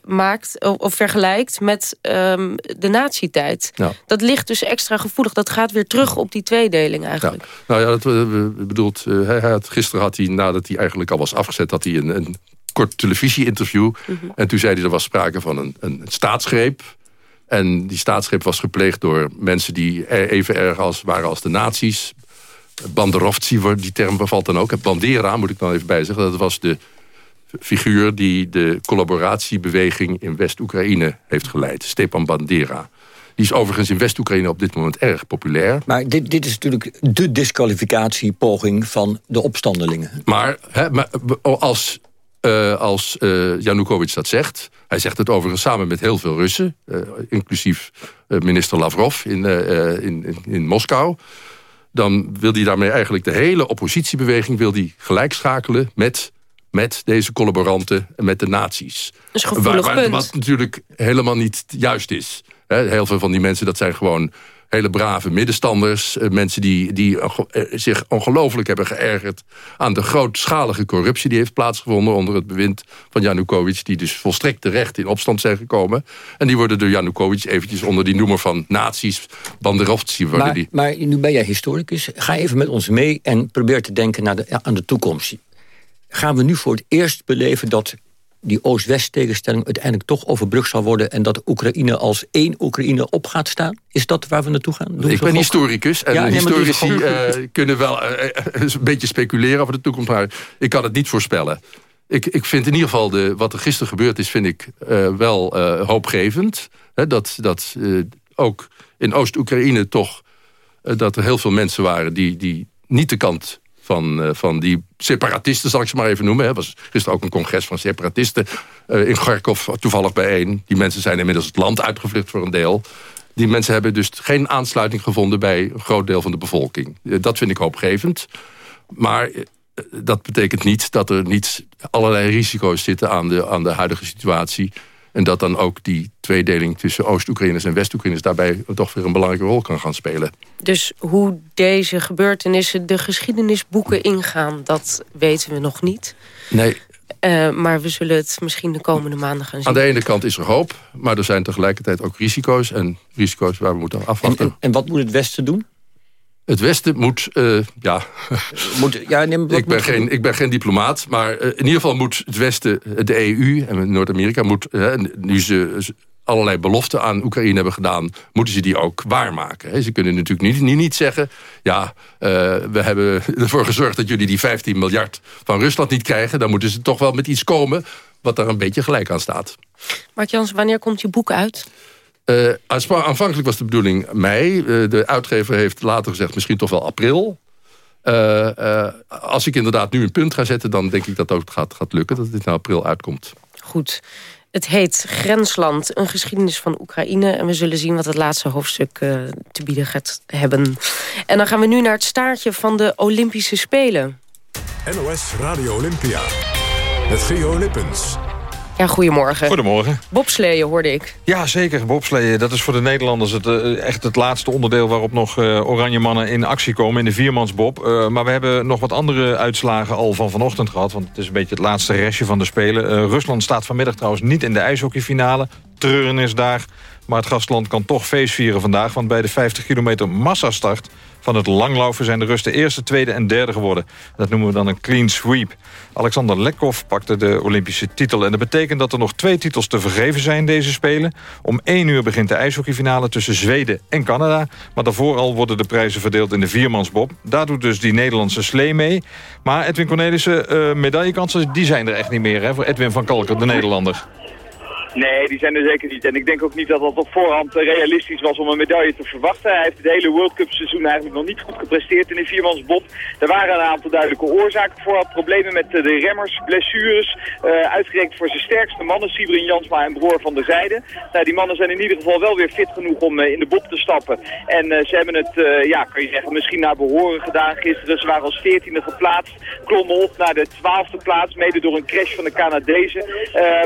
maakt... Of, of, vergelijkt met um, de nazi-tijd. Dat ligt dus extra gevoelig. Dat gaat weer terug op die tweedeling eigenlijk. Nou ja, dat bedoelt... Uh, hij had, gisteren had hij, nadat hij eigenlijk al was afgezet... had hij een, een kort televisie-interview. Mhm. En toen zei hij, er was sprake van een, een staatsgreep. En die staatsgreep was gepleegd door mensen die even erg als, waren als de nazi's. Banderovci, die term bevalt dan ook. Bandera, moet ik dan even bijzeggen. Dat was de figuur die de collaboratiebeweging in West-Oekraïne heeft geleid. Stepan Bandera. Die is overigens in West-Oekraïne op dit moment erg populair. Maar dit, dit is natuurlijk de disqualificatiepoging van de opstandelingen. Maar, hè, maar als, uh, als uh, Yanukovych dat zegt... hij zegt het overigens samen met heel veel Russen... Uh, inclusief minister Lavrov in, in, in, in Moskou dan wil hij daarmee eigenlijk de hele oppositiebeweging... wil die gelijk schakelen met, met deze collaboranten en met de nazi's. Dat is waar, waar, Wat natuurlijk helemaal niet juist is. Heel veel van die mensen, dat zijn gewoon hele brave middenstanders. Eh, mensen die, die eh, zich ongelooflijk hebben geërgerd... aan de grootschalige corruptie die heeft plaatsgevonden... onder het bewind van Janukovic... die dus volstrekt terecht in opstand zijn gekomen. En die worden door Janukovic eventjes onder die noemer van nazi's... banderovci worden maar, die. Maar nu ben jij historicus. Ga even met ons mee en probeer te denken naar de, aan de toekomst. Gaan we nu voor het eerst beleven dat die Oost-West tegenstelling uiteindelijk toch overbrugd zal worden... en dat Oekraïne als één Oekraïne op gaat staan? Is dat waar we naartoe gaan? Doen ik ben historicus en ja, historici uh, kunnen wel uh, een beetje speculeren over de toekomst... maar ik kan het niet voorspellen. Ik, ik vind in ieder geval de, wat er gisteren gebeurd is... vind ik uh, wel hoopgevend. Dat dat ook in Oost-Oekraïne toch... dat er heel veel mensen waren die, die niet de kant van, uh, van die separatisten, zal ik ze maar even noemen. Er was gisteren ook een congres van separatisten uh, in Kharkov toevallig bijeen. Die mensen zijn inmiddels het land uitgevlucht voor een deel. Die mensen hebben dus geen aansluiting gevonden bij een groot deel van de bevolking. Uh, dat vind ik hoopgevend. Maar dat betekent niet dat er niet allerlei risico's zitten aan de, aan de huidige situatie. En dat dan ook die tweedeling tussen Oost-Oekraïners en West-Oekraïners... daarbij toch weer een belangrijke rol kan gaan spelen. Dus hoe deze gebeurtenissen de geschiedenisboeken ingaan... dat weten we nog niet. Nee. Uh, maar we zullen het misschien de komende maanden gaan zien. Aan de ene kant is er hoop, maar er zijn tegelijkertijd ook risico's. En risico's waar we moeten afwachten. En, en wat moet het Westen doen? Het Westen moet, uh, ja... [LAUGHS] Moet, ja neem, ik, ben geen, ik ben geen diplomaat, maar uh, in ieder geval moet het Westen, de EU en Noord-Amerika... moet uh, nu ze allerlei beloften aan Oekraïne hebben gedaan... moeten ze die ook waarmaken. Ze kunnen natuurlijk niet, niet, niet zeggen... ja, we hebben [LAUGHS] ervoor gezorgd dat jullie die 15 miljard van Rusland niet krijgen. Dan moeten ze toch wel met iets komen wat daar een beetje gelijk aan staat. Mark Jans, wanneer komt je boek uit? Uh, aanvankelijk was de bedoeling mei. Uh, de uitgever heeft later gezegd misschien toch wel april. Uh, als ik inderdaad nu een punt ga zetten... dan denk ik dat ook gaat, gaat lukken, dat dit in april uitkomt. Goed. Het heet Grensland, een geschiedenis van Oekraïne. En we zullen zien wat het laatste hoofdstuk te bieden gaat hebben. En dan gaan we nu naar het staartje van de Olympische Spelen. NOS Radio Olympia. Met Gio Lippens. Ja, goedemorgen. Goedemorgen. Bobsleeën hoorde ik. Ja, zeker. Bobsleeën. Dat is voor de Nederlanders het, uh, echt het laatste onderdeel... waarop nog uh, oranje mannen in actie komen in de viermansbob. Uh, maar we hebben nog wat andere uitslagen al van vanochtend gehad. Want het is een beetje het laatste restje van de Spelen. Rusland staat vanmiddag trouwens niet in de ijshockeyfinale. Treuren is daar. Maar het gastland kan toch feest vieren vandaag. Want bij de 50 kilometer massastart van het langlaufen zijn de Russen eerste, tweede en derde geworden. Dat noemen we dan een clean sweep. Alexander Lekov pakte de Olympische titel. En dat betekent dat er nog twee titels te vergeven zijn deze Spelen. Om één uur begint de ijshockeyfinale tussen Zweden en Canada. Maar daarvoor al worden de prijzen verdeeld in de viermansbob. Daar doet dus die Nederlandse slee mee. Maar Edwin Cornelissen, uh, medaillekansen, die zijn er echt niet meer hè, voor Edwin van Kalker, de Nederlander. Nee, die zijn er zeker niet. En ik denk ook niet dat dat op voorhand eh, realistisch was om een medaille te verwachten. Hij heeft het hele World Cup seizoen eigenlijk nog niet goed gepresteerd in de viermansbob. Er waren een aantal duidelijke oorzaken voor. Had problemen met eh, de remmers, blessures. Uh, voor zijn sterkste mannen, Sibrin Jansma en Broer van der Zijde. Nou, die mannen zijn in ieder geval wel weer fit genoeg om in de bob te stappen. En ze hebben het, ja, kan je zeggen, misschien naar behoren gedaan gisteren. Ze waren als veertiende geplaatst. Klommen op naar de twaalfde plaats, mede door een crash van de Canadezen.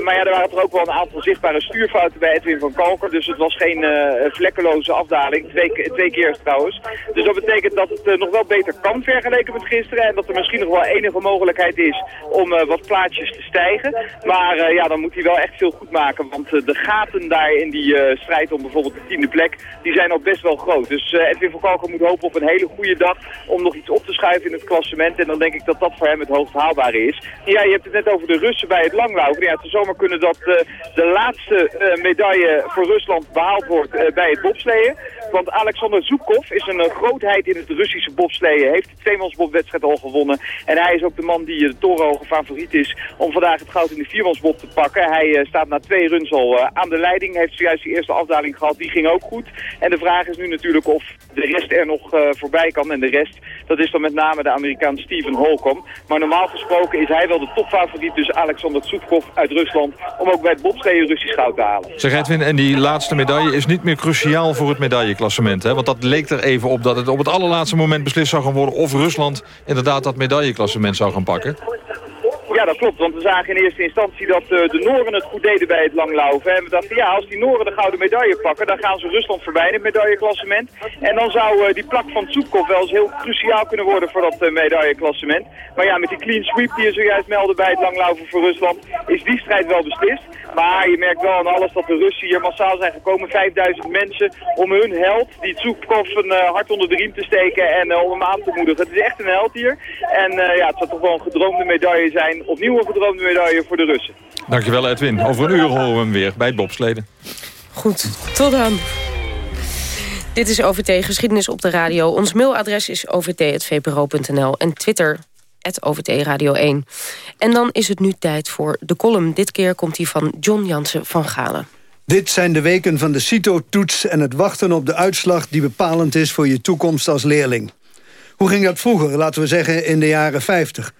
maar ja, er waren er ook wel een aantal zichtbare stuurfouten bij Edwin van Kalker. Dus het was geen uh, vlekkeloze afdaling. Twee, twee keer trouwens. Dus dat betekent dat het uh, nog wel beter kan vergeleken met gisteren. En dat er misschien nog wel enige mogelijkheid is om uh, wat plaatjes te stijgen. Maar ja, dan moet hij wel echt veel goed maken. Want de gaten daar in die strijd om bijvoorbeeld de tiende plek, die zijn al best wel groot. Dus Edwin van Kalker moet hopen op een hele goede dag om nog iets op te schuiven in het klassement. En dan denk ik dat dat voor hem het hoogst haalbare is. Ja, je hebt het net over de Russen bij het langlaufen. Ja, het zou zomaar kunnen dat laatste uh, medaille voor Rusland behaald wordt uh, bij het bobsleeën. Want Alexander Zubkov is een grootheid in het Russische bobsleeën. Heeft de tweemansbobwedstrijd al gewonnen. En hij is ook de man die de torenhoge favoriet is om vandaag het goud in de viermansbob te pakken. Hij staat na twee runs al aan de leiding. Heeft zojuist die eerste afdaling gehad. Die ging ook goed. En de vraag is nu natuurlijk of de rest er nog voorbij kan. En de rest, dat is dan met name de Amerikaan Steven Holcomb. Maar normaal gesproken is hij wel de topfavoriet. Dus Alexander Tsubkov uit Rusland. Om ook bij het bobsleeën Goud te halen. Zeg Edwin, en die laatste medaille is niet meer cruciaal voor het medailleklassement. Hè? Want dat leek er even op dat het op het allerlaatste moment beslist zou gaan worden... of Rusland inderdaad dat medailleklassement zou gaan pakken. Ja, dat klopt, want we zagen in eerste instantie dat uh, de Noren het goed deden bij het langlaufen. En we dachten, ja, als die Noren de gouden medaille pakken, dan gaan ze Rusland in het medailleklassement. En dan zou uh, die plak van Tsukov wel eens heel cruciaal kunnen worden voor dat uh, medailleklassement. Maar ja, met die clean sweep die je zojuist meldde bij het langlaufen voor Rusland, is die strijd wel beslist. Maar je merkt wel aan alles dat de Russen hier massaal zijn gekomen. 5000 mensen om hun held, die Tsukov, een hart onder de riem te steken en om hem aan te moedigen. Het is echt een held hier. En ja, het zou toch wel een gedroomde medaille zijn opnieuw een gedroomde medaille voor de Russen. Dankjewel Edwin. Over een uur horen we hem weer bij het bobsleden. Goed, tot dan. Dit is OVT Geschiedenis op de radio. Ons mailadres is ovt.vpro.nl en Twitter OVT Radio 1. En dan is het nu tijd voor de column. Dit keer komt hij van John Jansen van Galen. Dit zijn de weken van de CITO-toets en het wachten op de uitslag... die bepalend is voor je toekomst als leerling. Hoe ging dat vroeger, laten we zeggen in de jaren 50?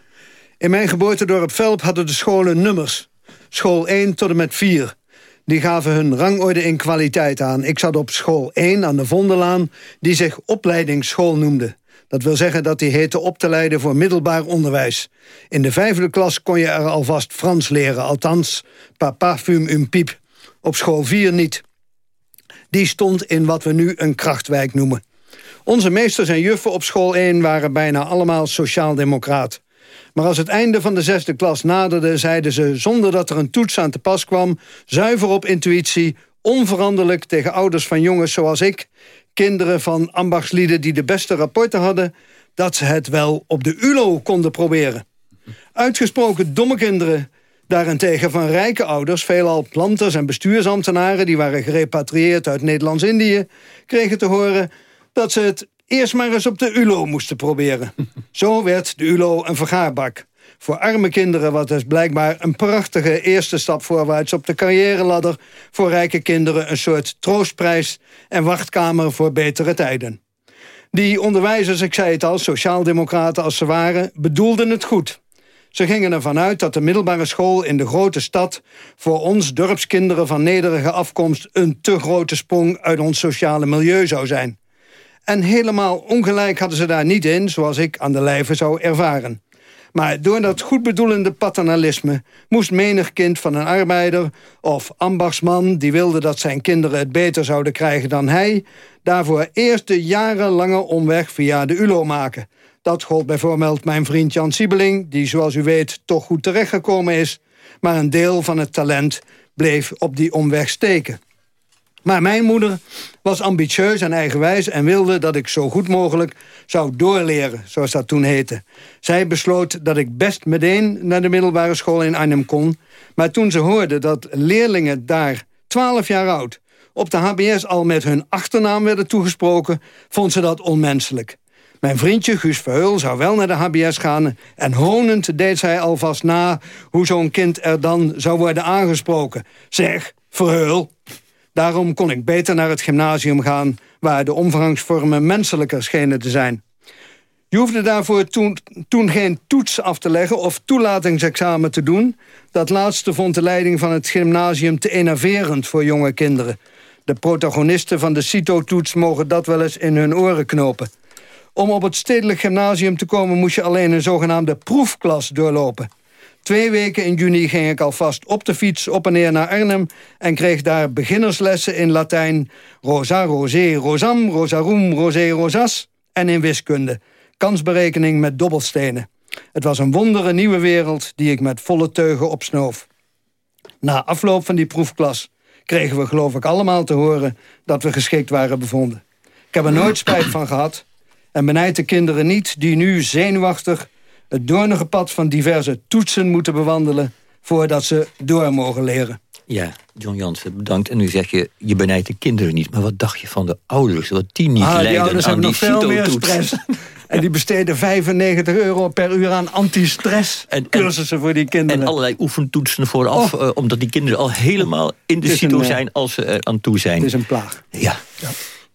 In mijn geboortedorp Velp hadden de scholen nummers. School 1 tot en met 4. Die gaven hun rangorde in kwaliteit aan. Ik zat op school 1 aan de Vondelaan, die zich opleidingsschool noemde. Dat wil zeggen dat die heette op te leiden voor middelbaar onderwijs. In de vijfde klas kon je er alvast Frans leren, althans papa fum un piep. Op school 4 niet. Die stond in wat we nu een krachtwijk noemen. Onze meesters en juffen op school 1 waren bijna allemaal sociaaldemocraat. Maar als het einde van de zesde klas naderde... zeiden ze, zonder dat er een toets aan te pas kwam... zuiver op intuïtie, onveranderlijk tegen ouders van jongens zoals ik... kinderen van ambachtslieden die de beste rapporten hadden... dat ze het wel op de ULO konden proberen. Uitgesproken domme kinderen daarentegen van rijke ouders... veelal planters en bestuursambtenaren... die waren gerepatrieerd uit Nederlands-Indië... kregen te horen dat ze het eerst maar eens op de ULO moesten proberen. [LAUGHS] Zo werd de ULO een vergaarbak. Voor arme kinderen was het blijkbaar een prachtige eerste stap voorwaarts op de carrièreladder. Voor rijke kinderen een soort troostprijs en wachtkamer voor betere tijden. Die onderwijzers, ik zei het al, sociaaldemocraten als ze waren, bedoelden het goed. Ze gingen ervan uit dat de middelbare school in de grote stad... voor ons dorpskinderen van nederige afkomst... een te grote sprong uit ons sociale milieu zou zijn. En helemaal ongelijk hadden ze daar niet in, zoals ik aan de lijve zou ervaren. Maar door dat goedbedoelende paternalisme moest menig kind van een arbeider of ambachtsman... die wilde dat zijn kinderen het beter zouden krijgen dan hij... daarvoor eerst de jarenlange omweg via de ULO maken. Dat gold bijvoorbeeld mijn vriend Jan Siebeling... die zoals u weet toch goed terechtgekomen is... maar een deel van het talent bleef op die omweg steken. Maar mijn moeder was ambitieus en eigenwijs... en wilde dat ik zo goed mogelijk zou doorleren, zoals dat toen heette. Zij besloot dat ik best meteen naar de middelbare school in Arnhem kon. Maar toen ze hoorde dat leerlingen daar, 12 jaar oud... op de HBS al met hun achternaam werden toegesproken... vond ze dat onmenselijk. Mijn vriendje Guus Verheul zou wel naar de HBS gaan... en honend deed zij alvast na hoe zo'n kind er dan zou worden aangesproken. Zeg, Verheul, Daarom kon ik beter naar het gymnasium gaan... waar de omgangsvormen menselijker schenen te zijn. Je hoefde daarvoor toen, toen geen toets af te leggen... of toelatingsexamen te doen. Dat laatste vond de leiding van het gymnasium te enerverend voor jonge kinderen. De protagonisten van de CITO-toets mogen dat wel eens in hun oren knopen. Om op het stedelijk gymnasium te komen moest je alleen een zogenaamde proefklas doorlopen. Twee weken in juni ging ik alvast op de fiets op en neer naar Arnhem... en kreeg daar beginnerslessen in Latijn... rosa, rosé, rosam, rosarum, rosé, rosas... en in wiskunde, kansberekening met dobbelstenen. Het was een wondere nieuwe wereld die ik met volle teugen opsnoof. Na afloop van die proefklas kregen we geloof ik allemaal te horen... dat we geschikt waren bevonden. Ik heb er nooit spijt van gehad... en benijd de kinderen niet die nu zenuwachtig het doornige pad van diverse toetsen moeten bewandelen... voordat ze door mogen leren. Ja, John Jansen, bedankt. En nu zeg je, je benijdt de kinderen niet. Maar wat dacht je van de ouders? Wat die niet ah, lijden die aan die nog veel meer stress. [LAUGHS] en die besteden 95 euro per uur aan anti-stress cursussen voor die kinderen. En allerlei oefentoetsen vooraf. Oh. Uh, omdat die kinderen al helemaal in de CITO eh, zijn als ze er aan toe zijn. Het is een plaag. Ja. ja.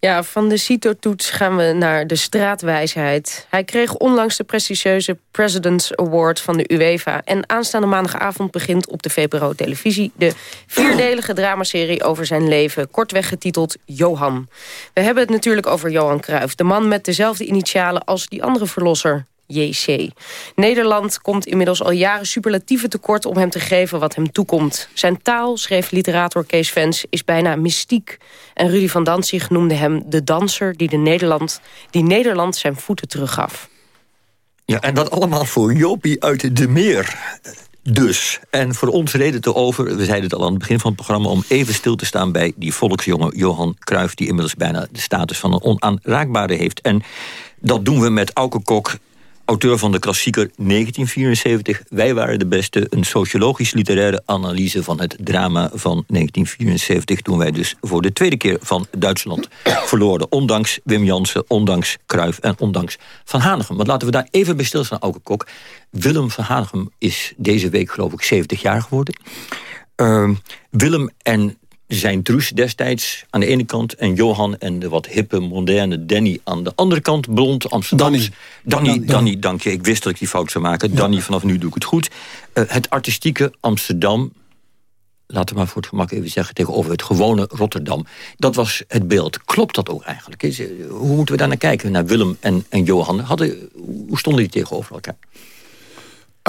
Ja, van de CITO-toets gaan we naar de straatwijsheid. Hij kreeg onlangs de prestigieuze President's Award van de UEFA. En aanstaande maandagavond begint op de VPRO-televisie... de vierdelige dramaserie over zijn leven, kortweg getiteld Johan. We hebben het natuurlijk over Johan Cruijff. De man met dezelfde initialen als die andere verlosser, JC. Nederland komt inmiddels al jaren superlatieve tekort om hem te geven wat hem toekomt. Zijn taal, schreef literator Kees Vens, is bijna mystiek. En Rudy van Danzig noemde hem de danser die, de Nederland, die Nederland zijn voeten teruggaf. Ja, en dat allemaal voor Jopie uit de Meer. Dus, en voor ons reden te over, we zeiden het al aan het begin van het programma... om even stil te staan bij die volksjongen Johan Cruijff... die inmiddels bijna de status van een onaanraakbare heeft. En dat doen we met Auke Kok, auteur van de klassieker 1974. Wij waren de beste. Een sociologisch-literaire analyse van het drama van 1974... toen wij dus voor de tweede keer van Duitsland [CLEARS THROAT] verloren. Ondanks Wim Jansen, ondanks Kruif en ondanks Van Hanegem. Want laten we daar even bij stilstaan, Auke Kok. Willem van Hanegem is deze week geloof ik 70 jaar geworden. Uh, Willem en zijn Truus destijds aan de ene kant... en Johan en de wat hippe, moderne Danny aan de andere kant. Blond, Amsterdam. Danny. Danny, Danny, dank je. Ik wist dat ik die fout zou maken. Danny, vanaf nu doe ik het goed. Uh, het artistieke Amsterdam... laten we maar voor het gemak even zeggen... tegenover het gewone Rotterdam. Dat was het beeld. Klopt dat ook eigenlijk? Is, hoe moeten we daar naar kijken? Naar Willem en, en Johan. Hadden, hoe stonden die tegenover elkaar?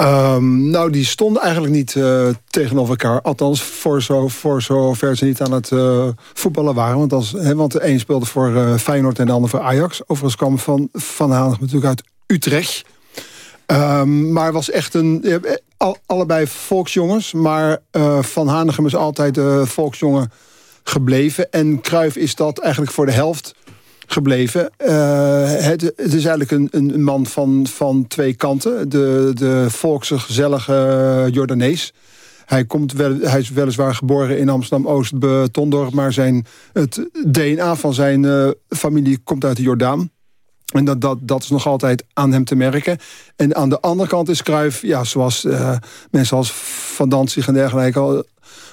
Um, nou, die stonden eigenlijk niet uh, tegenover elkaar. Althans, voor, zo, voor zover ze niet aan het uh, voetballen waren. Want, als, want de een speelde voor uh, Feyenoord en de ander voor Ajax. Overigens kwam Van, van Hanegem natuurlijk uit Utrecht. Um, maar was echt een... Al, allebei volksjongens. Maar Van Hanegem is altijd volksjongen gebleven. En Kruijf is dat eigenlijk voor de helft gebleven. Uh, het, het, is eigenlijk een, een man van, van twee kanten. De, de volkse, gezellige Jordanees. Hij, komt wel, hij is weliswaar geboren in Amsterdam-Oost, Betondorp... maar zijn, het DNA van zijn uh, familie komt uit de Jordaan. En dat, dat, dat is nog altijd aan hem te merken. En aan de andere kant is Cruijff, ja, zoals uh, mensen als Van Danzig en dergelijke al,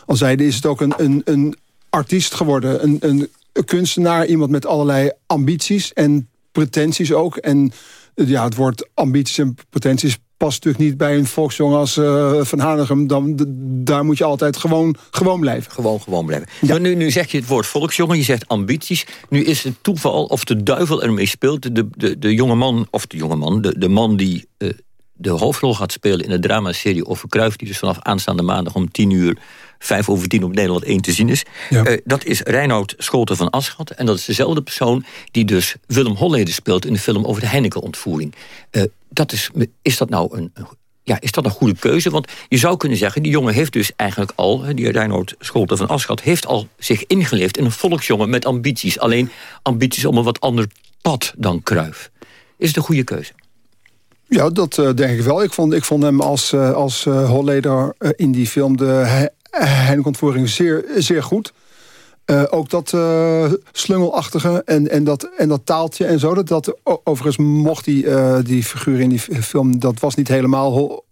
al zeiden... is het ook een, een, een artiest geworden. Een een kunstenaar, iemand met allerlei ambities en pretenties ook. En ja, het woord ambities en pretenties past natuurlijk niet bij een volksjongen als uh, Van Hanegem. Dan, daar moet je altijd gewoon, gewoon blijven. Gewoon, gewoon blijven. Ja. nu, nu zeg je het woord volksjongen, je zegt ambities. Nu is het toeval of de duivel ermee speelt. De, de, de jonge man, of de jonge man, de, de man die uh, de hoofdrol gaat spelen... in de dramaserie over Kruif... die dus vanaf aanstaande maandag om tien uur vijf over tien op Nederland 1 te zien is. Ja. Uh, dat is Reinoud Scholten van Aschat. En dat is dezelfde persoon die dus Willem Holleder speelt... in de film over de Heineken-ontvoering. Uh, dat is, is dat nou een, ja, is dat een goede keuze? Want je zou kunnen zeggen, die jongen heeft dus eigenlijk al... die Reinoud Scholten van Aschat heeft al zich ingeleefd... in een volksjongen met ambities. Alleen ambities om een wat ander pad dan Kruif. Is het een goede keuze? Ja, dat uh, denk ik wel. Ik vond, ik vond hem als, uh, als uh, Holleder in die film de Heineken-ontvoering zeer, zeer goed. Uh, ook dat uh, slungelachtige en, en, dat, en dat taaltje en zo. Dat, dat, overigens mocht die, die figuur in die film... dat was niet helemaal ho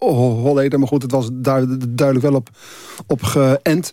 Holleder, maar goed, het was duidelijk wel op, op geënt.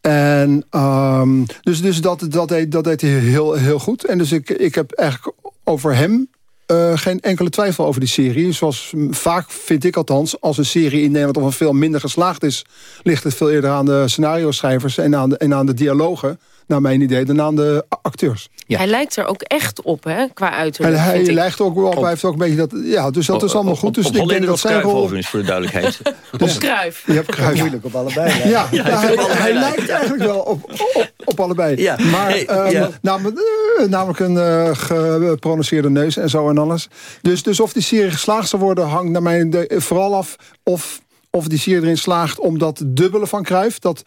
En um, dus, dus dat, dat, deed, dat deed hij heel, heel goed. En dus ik, ik heb eigenlijk over hem uh, geen enkele twijfel over die serie. Zoals vaak vind ik althans, als een serie in Nederland of een film minder geslaagd is... ligt het veel eerder aan de scenario-schrijvers en aan de, en aan de dialogen naar mijn idee, dan aan de acteurs. Ja. Hij lijkt er ook echt op, hè, qua uiterlijk. En hij lijkt ook op, hij heeft ook een beetje dat... Ja, dus dat is allemaal goed. Dus op, ik denk dat zijn rol... overigens, voor de duidelijkheid. [LAUGHS] dus, op Kruif. Je hebt Kruif. Moeilijk op allebei. Ja, ja, hij, hij, lijkt eigenlijk wel op, op, op allebei. Ja. Maar hey, um, namelijk, namelijk een uh, geprononceerde neus en zo en alles. Dus, dus of die serie geslaagd zou worden, hangt naar mijn idee vooral af... of of die serie erin slaagt om dat dubbele van Kruif... dat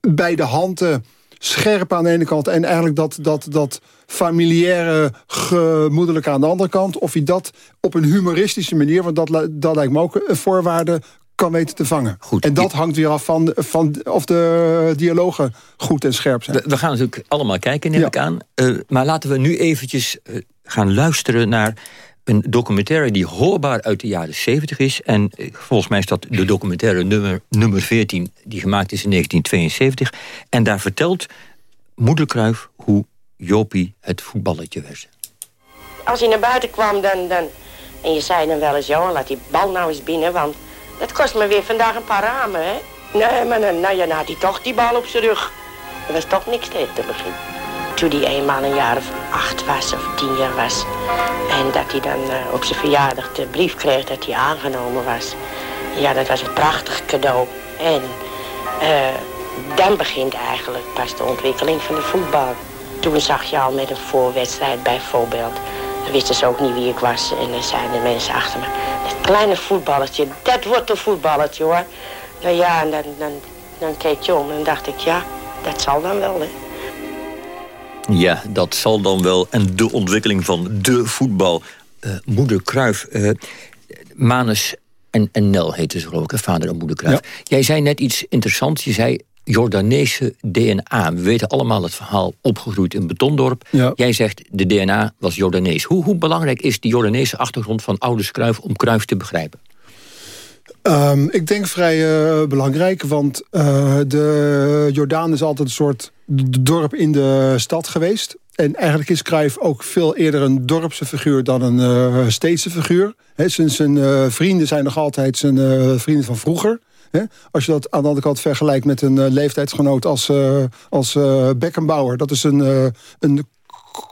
bij de handen scherp aan de ene kant... en eigenlijk dat, dat, dat familiaire gemoedelijke aan de andere kant... of hij dat op een humoristische manier, want dat, dat lijkt me ook een voorwaarde kan weten te vangen. Goed, en dat hangt weer af van, van of de dialogen goed en scherp zijn. We, gaan natuurlijk allemaal kijken, neem ik aan. Uh, maar laten we nu eventjes uh, gaan luisteren naar een documentaire die hoorbaar uit de jaren 70 is. En eh, volgens mij is dat de documentaire nummer, nummer 14... die gemaakt is in 1972. En daar vertelt moeder Kruif hoe Jopie het voetballetje werd. Als hij naar buiten kwam, dan, dan... En je zei dan wel eens, joh, laat die bal nou eens binnen... want dat kost me weer vandaag een paar ramen, hè? Nee, maar dan, nou, ja, had hij toch die bal op zijn rug. Er was toch niks tegen te beginnen. Toen hij eenmaal een jaar of acht was, of tien jaar was... en dat hij dan uh, op zijn verjaardag de brief kreeg dat hij aangenomen was... ja, dat was een prachtig cadeau. En uh, dan begint eigenlijk pas de ontwikkeling van de voetbal. Toen zag je al met een voorwedstrijd bijvoorbeeld... dan wisten ze ook niet wie ik was en dan zeiden de mensen achter me... dat kleine voetballetje, dat wordt een voetballetje hoor. Nou ja, en dan, dan, dan keek je om en dacht ik, ja, dat zal dan wel hè. Ja, dat zal dan wel. En de ontwikkeling van de voetbal. Uh, moeder Kruif, uh, Manus en, en Nel heten ze geloof ik, vader en moeder Kruif. Jij zei net iets interessants. Je zei Jordaanese DNA. We weten allemaal het verhaal opgegroeid in Betondorp. Jij zegt de DNA was Jordanees. Hoe, hoe belangrijk is die Jordaanese achtergrond van ouders Kruif om Kruif te begrijpen? Um, ik denk vrij uh, belangrijk, want uh, de Jordaan is altijd een soort dorp in de stad geweest. En eigenlijk is Cruijff ook veel eerder een dorpse figuur dan een uh, figuur. He, zijn, zijn vrienden zijn nog altijd zijn vrienden van vroeger. Als je dat aan de andere kant vergelijkt met een leeftijdsgenoot als, als Beckenbauer. Dat is een, een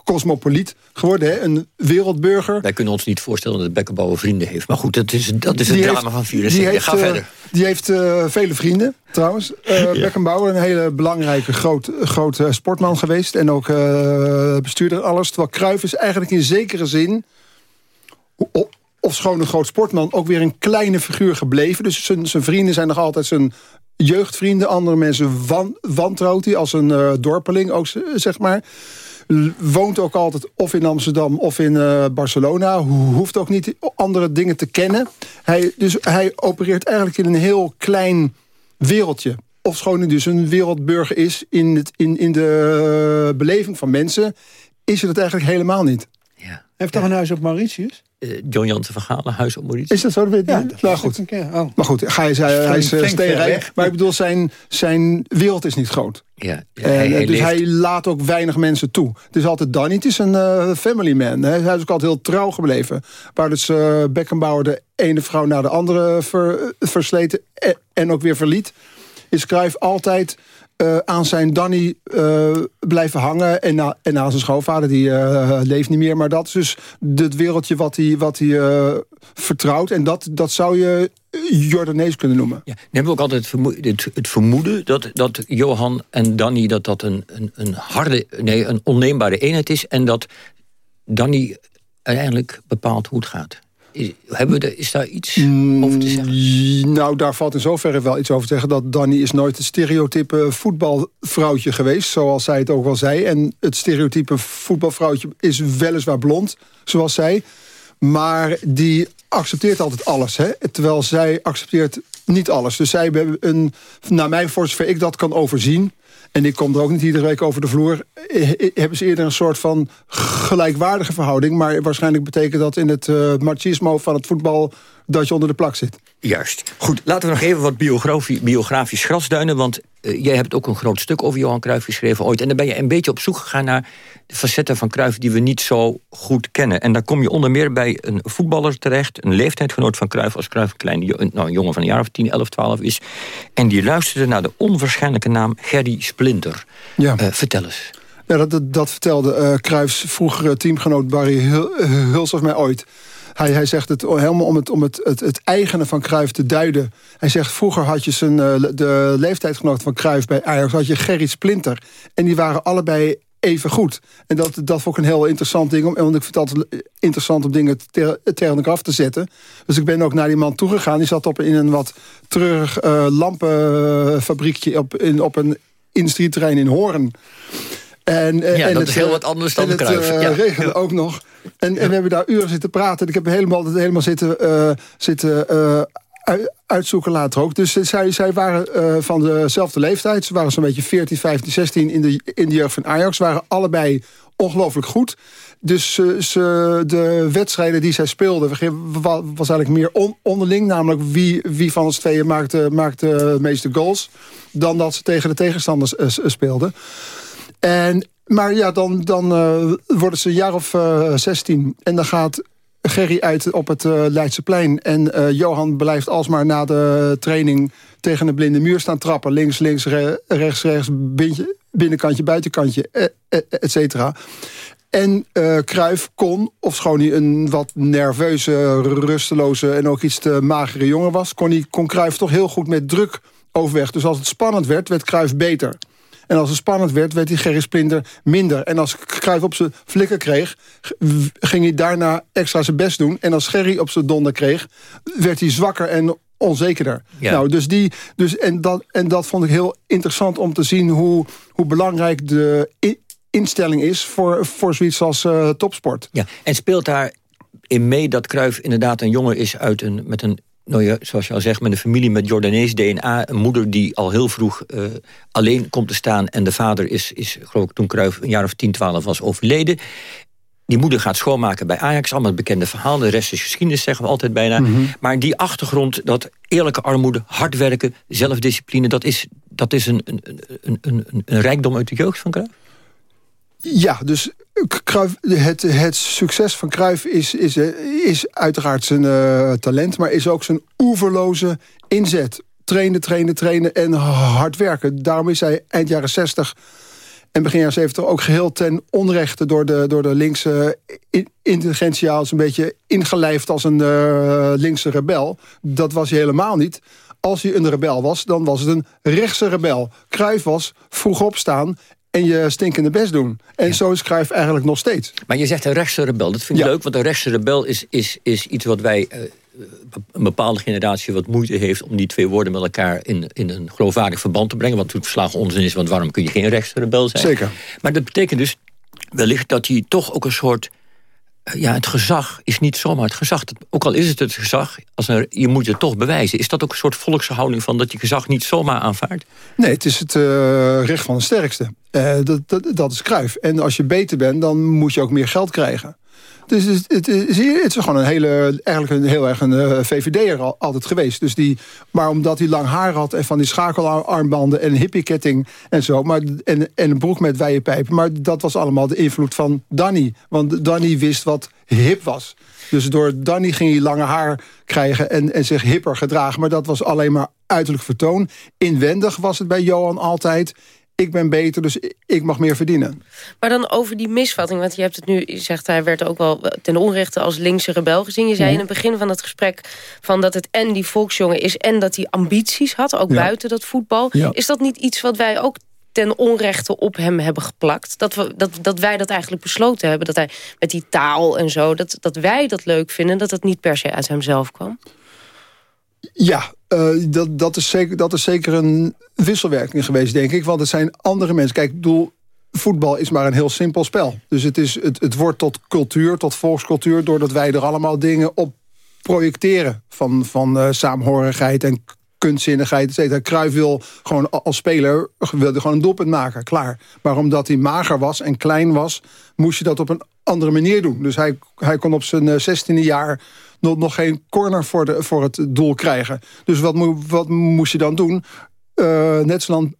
cosmopoliet geworden, hè? een wereldburger. Wij kunnen ons niet voorstellen dat Beckenbauer vrienden heeft. Maar goed, dat is, dat is het drama van 74. Ga uh, verder. Die heeft uh, vele vrienden, trouwens. Uh, [LAUGHS] ja. Beckenbauer, een hele belangrijke, groot, groot sportman geweest. En ook bestuurder alles. Terwijl Cruijff is eigenlijk in zekere zin... of schoon een groot sportman, ook weer een kleine figuur gebleven. Dus zijn, zijn vrienden zijn nog altijd zijn jeugdvrienden. Andere mensen wan, wantrouwt hij als een dorpeling ook, zeg maar woont ook altijd of in Amsterdam of in uh, Barcelona. Hoeft ook niet andere dingen te kennen. Hij, dus hij opereert eigenlijk in een heel klein wereldje. Of schoon hij dus een wereldburger is in, het, in, in de uh, beleving van mensen... is het het eigenlijk helemaal niet. Ja. Hij heeft toch een huis op Mauritius? Uh, John Jansen van Galen, Huis op Mauritius. Is dat zo? Dat weet ja, nou, goed. Oh. Maar goed, hij, is, hij is uh, steenrijk. Maar ik bedoel, zijn, zijn wereld is niet groot. Ja, hij, hij dus hij laat ook weinig mensen toe. Het is altijd Danny, het is een uh, family man. Hè. Hij is ook altijd heel trouw gebleven. Waar dus uh, Beckenbauer de ene vrouw naar de andere ver, versleten en ook weer verliet... is Cruijff altijd uh, aan zijn Danny uh, blijven hangen. En, na, en na zijn schoonvader, die uh, leeft niet meer. Maar dat is dus het wereldje wat hij, wat vertrouwt. En dat, dat zou je Jordanees kunnen noemen. Ja, dan hebben we ook altijd het, het, vermoeden dat, dat Johan en Danny... dat dat een, een, een harde, nee, een onneembare eenheid is. En dat Danny uiteindelijk bepaalt hoe het gaat. Is, hebben we is daar iets over te zeggen? Mm, nou, daar valt in zoverre wel iets over te zeggen... dat Danny is nooit het stereotype voetbalvrouwtje geweest... zoals zij het ook wel zei. En het stereotype voetbalvrouwtje is weliswaar blond, zoals zij. Maar die accepteert altijd alles. Hè? Terwijl zij accepteert niet alles. Dus zij hebben een, naar mij voor zover ik dat kan overzien... en ik kom er ook niet iedere week over de vloer... Eh, eh, hebben ze eerder een soort van gelijkwaardige verhouding. Maar waarschijnlijk betekent dat in het machismo van het voetbal dat je onder de plak zit. Juist. Goed, laten we nog even wat biografie, biografisch grasduinen... want uh, jij hebt ook een groot stuk over Johan Cruijff geschreven ooit... en dan ben je een beetje op zoek gegaan naar de facetten van Cruijff... die we niet zo goed kennen. En daar kom je onder meer bij een voetballer terecht... een leeftijdgenoot van Cruijff als Cruijff een, kleine, nou, een jongen van een jaar of 10, 11, 12 is... en die luisterde naar de onwaarschijnlijke naam Gerry Splinter. Ja. Uh, vertel eens. Ja, dat, dat, vertelde uh, Cruijffs vroegere teamgenoot Barry Huls of mij ooit... Hij, hij zegt het helemaal om het, om het, het, het eigene van Cruijff te duiden. Hij zegt, vroeger had je zijn, uh, de leeftijdsgenoot van Cruijff bij Ajax... had je Gerrit Splinter. En die waren allebei even goed. En dat, dat vond ik een heel interessant ding. Om, want ik vind het altijd interessant om dingen ter, tegen elkaar af te zetten. Dus ik ben ook naar die man toegegaan. Die zat op, in een wat treurig uh, lampenfabriekje op, in, op een industrieterrein in Hoorn. En, uh, ja, en dat het, is heel wat anders dan Cruijff. Het uh, ja. regende ook nog. En, en we hebben daar uren zitten praten. Ik heb helemaal, helemaal zitten, uh, zitten uh, uitzoeken later ook. Dus zij, zij waren van dezelfde leeftijd. Ze waren zo'n beetje 14, 15, 16 in de, in de jeugd van Ajax. Ze waren allebei ongelooflijk goed. Dus ze, de wedstrijden die zij speelden... was eigenlijk meer onderling. Namelijk wie, wie van ons tweeën maakte, maakte de meeste goals... dan dat ze tegen de tegenstanders speelden. En, maar ja, dan, dan uh, worden ze een jaar of eh, 16. En dan gaat Gerry uit op het uh, Leidseplein. En Johan blijft alsmaar na de training tegen een blinde muur staan trappen. Links, links, rechts, rechts, binnenkantje, buitenkantje, et cetera. En uh, Kruif kon, of schoon hij een wat nerveuze, rusteloze... en ook iets te magere jongen was... kon, hij, kon Kruif toch heel goed met druk overweg. Dus als het spannend werd, werd Kruif beter. En als het spannend werd, werd die Gerry Splinter minder. En als Cruijff op zijn flikker kreeg, ging hij daarna extra zijn best doen. En als Gerry op zijn donder kreeg, werd hij zwakker en onzekerder. Nou, dus die, dus, en, dat, en dat vond ik heel interessant om te zien... hoe, hoe belangrijk de instelling is voor, voor zoiets als uh, topsport. Ja, en speelt daar in mee dat Cruijff inderdaad een jongen is uit een, met een nou ja, zoals je al zegt, met een familie met Jordanees DNA. Een moeder die al heel vroeg uh, alleen komt te staan. En de vader is, is geloof ik, toen Cruijff een jaar of 10, 12 was overleden. Die moeder gaat schoonmaken bij Ajax. Allemaal het bekende verhaal. De rest is geschiedenis, zeggen we altijd bijna. Mm Maar die achtergrond, dat eerlijke armoede, hard werken, zelfdiscipline... dat is, dat is een, een, een, een, een rijkdom uit de jeugd van Cruijff? Ja, dus het, het succes van Cruijff is, is, is uiteraard zijn uh, talent... maar is ook zijn oeverloze inzet. Trainen, trainen, trainen en hard werken. Daarom is hij eind jaren 60 en begin jaren 70 ook geheel ten onrechte... door de, door de linkse intelligentsia als een beetje ingelijfd als een uh, linkse rebel. Dat was hij helemaal niet als hij een rebel was, dan was het een rechtse rebel. Cruijff was vroeg opstaan en je stinkende best doen. En zo is Cruijff eigenlijk nog steeds. Maar je zegt een rechtse rebel. Dat vind ik leuk, want een rechtse rebel is, is, is iets wat wij... Uh, een bepaalde generatie wat moeite heeft... om die twee woorden met elkaar in, in een geloofwaardig verband te brengen. Wat natuurlijk verslagen onzin is, want waarom kun je geen rechtse rebel zijn? Zeker. Maar dat betekent dus wellicht dat hij toch ook een soort eh, ja, het gezag is niet zomaar het gezag. Ook al is het het gezag, als je moet het toch bewijzen. Is dat ook een soort volkshouding van dat je gezag niet zomaar aanvaardt? Nee, het is het uh, recht van de sterkste. Uh, dat, dat, dat is kruif. En als je beter bent, dan moet je ook meer geld krijgen. Dus het, het, is, gewoon een hele, eigenlijk een heel erg een eh, VVD'er al, altijd geweest. Dus die, maar omdat hij lang haar had en van die schakelarmbanden en hippieketting en zo. Maar, en, en een broek met wijde pijpen. Maar dat was allemaal de invloed van Danny. Want Danny wist wat hip was. Dus door Danny ging hij lange haar krijgen en, en zich hipper gedragen. Maar dat was alleen maar uiterlijk vertoon. Inwendig was het bij Johan altijd ik ben beter, dus ik mag meer verdienen. Maar dan over die misvatting, want je hebt het nu, je zegt hij werd ook wel ten onrechte als linkse rebel gezien. Je zei mhm. in het begin van het gesprek van dat het en die volksjongen is en dat hij ambities had, ook buiten dat voetbal. Is dat niet iets wat wij ook ten onrechte op hem hebben geplakt. Dat, we, dat, dat wij dat eigenlijk besloten hebben. Dat hij met die taal en zo, dat, dat wij dat leuk vinden... dat het niet per se uit hemzelf kwam. Ja, uh, dat, dat, is zeker, dat is zeker een wisselwerking geweest, denk ik. Want het zijn andere mensen. Kijk, ik voetbal is maar een heel simpel spel. Dus het, is, het, het wordt tot cultuur, tot volkscultuur... doordat wij er allemaal dingen op projecteren. Van, van uh, saamhorigheid en kunstzinnigheid, et cetera. Wil gewoon als speler wilde gewoon een doelpunt maken, klaar. Maar omdat hij mager was en klein was... moest je dat op een andere manier doen. Dus hij, hij kon op zijn 16e eh, jaar nog, geen corner voor, de, voor het doel krijgen. Dus wat, wat moest je dan doen? Uh, net zo lang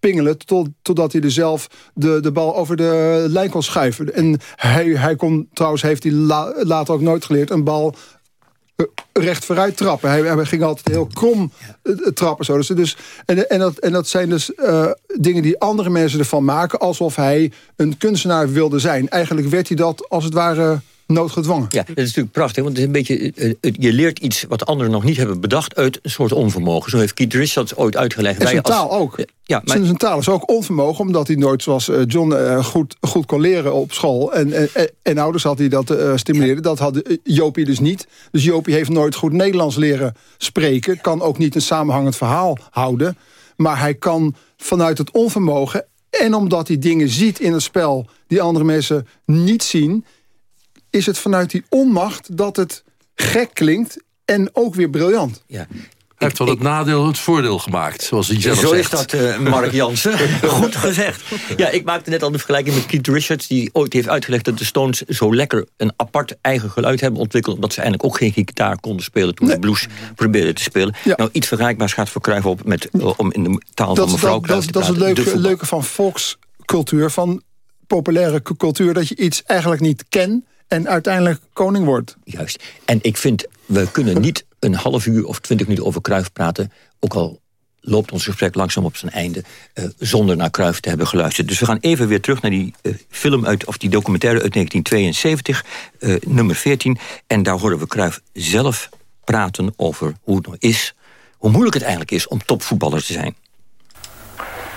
pingelen tot, totdat hij er zelf de, de bal over de lijn kon schuiven. En hij, hij kon, trouwens heeft hij later ook nooit geleerd... een bal eh, recht vooruit trappen. Hij, ging altijd heel krom eh, trappen. Zo. Dus, dus, en, en, dat, en dat zijn dus dingen die andere mensen ervan maken... alsof hij een kunstenaar wilde zijn. Eigenlijk werd hij dat als het ware noodgedwongen. Ja, dat is natuurlijk prachtig, want het is een beetje, eh, je leert iets wat anderen nog niet hebben bedacht uit een soort onvermogen. Zo heeft Keith Richards ooit uitgelegd. En zijn taal ook. Ja, maar... Zijn taal is ook onvermogen, omdat hij nooit zoals eh, John eh, goed, goed kon leren op school. En, en, en ouders had hij dat uh, stimuleren. Dat had Jopie dus niet. Dus Jopie heeft nooit goed Nederlands leren spreken. Kan ook niet een samenhangend verhaal houden. Maar hij kan vanuit het onvermogen en omdat hij dingen ziet in het spel die andere mensen niet zien is het vanuit die onmacht dat het gek klinkt en ook weer briljant. Ja. Hij heeft wel het nadeel het voordeel gemaakt, zoals hij zelf Zo zegt. is dat, uh, Mark Jansen. [LAUGHS] Goed gezegd. Ja, ik maakte net al de vergelijking met Keith Richards... die ooit heeft uitgelegd dat de Stones zo lekker een apart eigen geluid hebben ontwikkeld... omdat ze eigenlijk ook geen gitaar konden spelen toen nee. ze blues probeerden te spelen. Ja. Nou, iets vergelijkbaars gaat voor Cruijff op met, uh, om in de taal dat, van mevrouw dat, dat, dat is het leuke, leuke van volkscultuur, van populaire cultuur... dat je iets eigenlijk niet kent en uiteindelijk koning wordt. Juist. En ik vind, we kunnen niet een half uur of twintig minuten over Kruif praten... ook al loopt ons gesprek langzaam op zijn einde... Uh, zonder naar Kruif te hebben geluisterd. Dus we gaan even weer terug naar die uh, film uit... of die documentaire uit 1972, uh, nummer 14. En daar horen we Kruif zelf praten over hoe het nou is... hoe moeilijk het eigenlijk is om topvoetballer te zijn.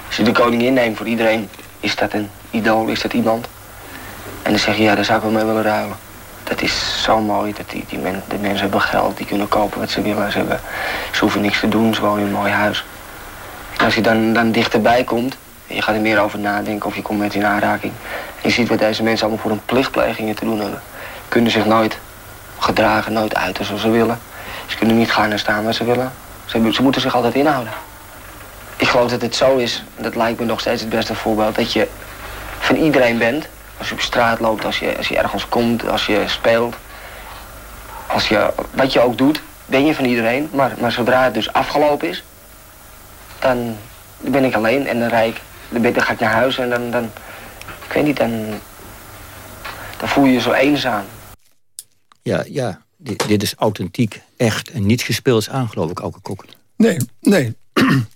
Als je de koningin neemt, voor iedereen is dat een idool, is dat iemand... En dan zeg je, ja, daar zou ik wel mee willen ruilen. Dat is zo mooi. Dat die, die de mensen hebben geld, die kunnen kopen wat ze willen. Ze, hebben, ze hoeven niks te doen, ze wonen in een mooi huis. En als je dan, dan dichterbij komt, en je gaat er meer over nadenken of je komt met in aanraking. En je ziet wat deze mensen allemaal voor een plichtplegingen te doen hebben. Kunnen zich nooit gedragen, nooit uiten zoals ze willen. Ze kunnen niet gaan en staan waar ze willen. Ze, ze moeten zich altijd inhouden. Ik geloof dat het zo is, dat lijkt me nog steeds het beste voorbeeld, dat je van iedereen bent. Als je op straat loopt, als je, als je ergens komt, als je speelt. Als je, wat je ook doet, ben je van iedereen. Maar, maar zodra het dus afgelopen is, dan ben ik alleen en dan rijd ik. Dan, ben, dan ga ik naar huis en dan, dan ik weet niet, dan, dan voel je je zo eenzaam. Ja, ja. Dit, dit is authentiek, echt en niet gespeeld aan, geloof ik, Auke Kok. Nee, nee.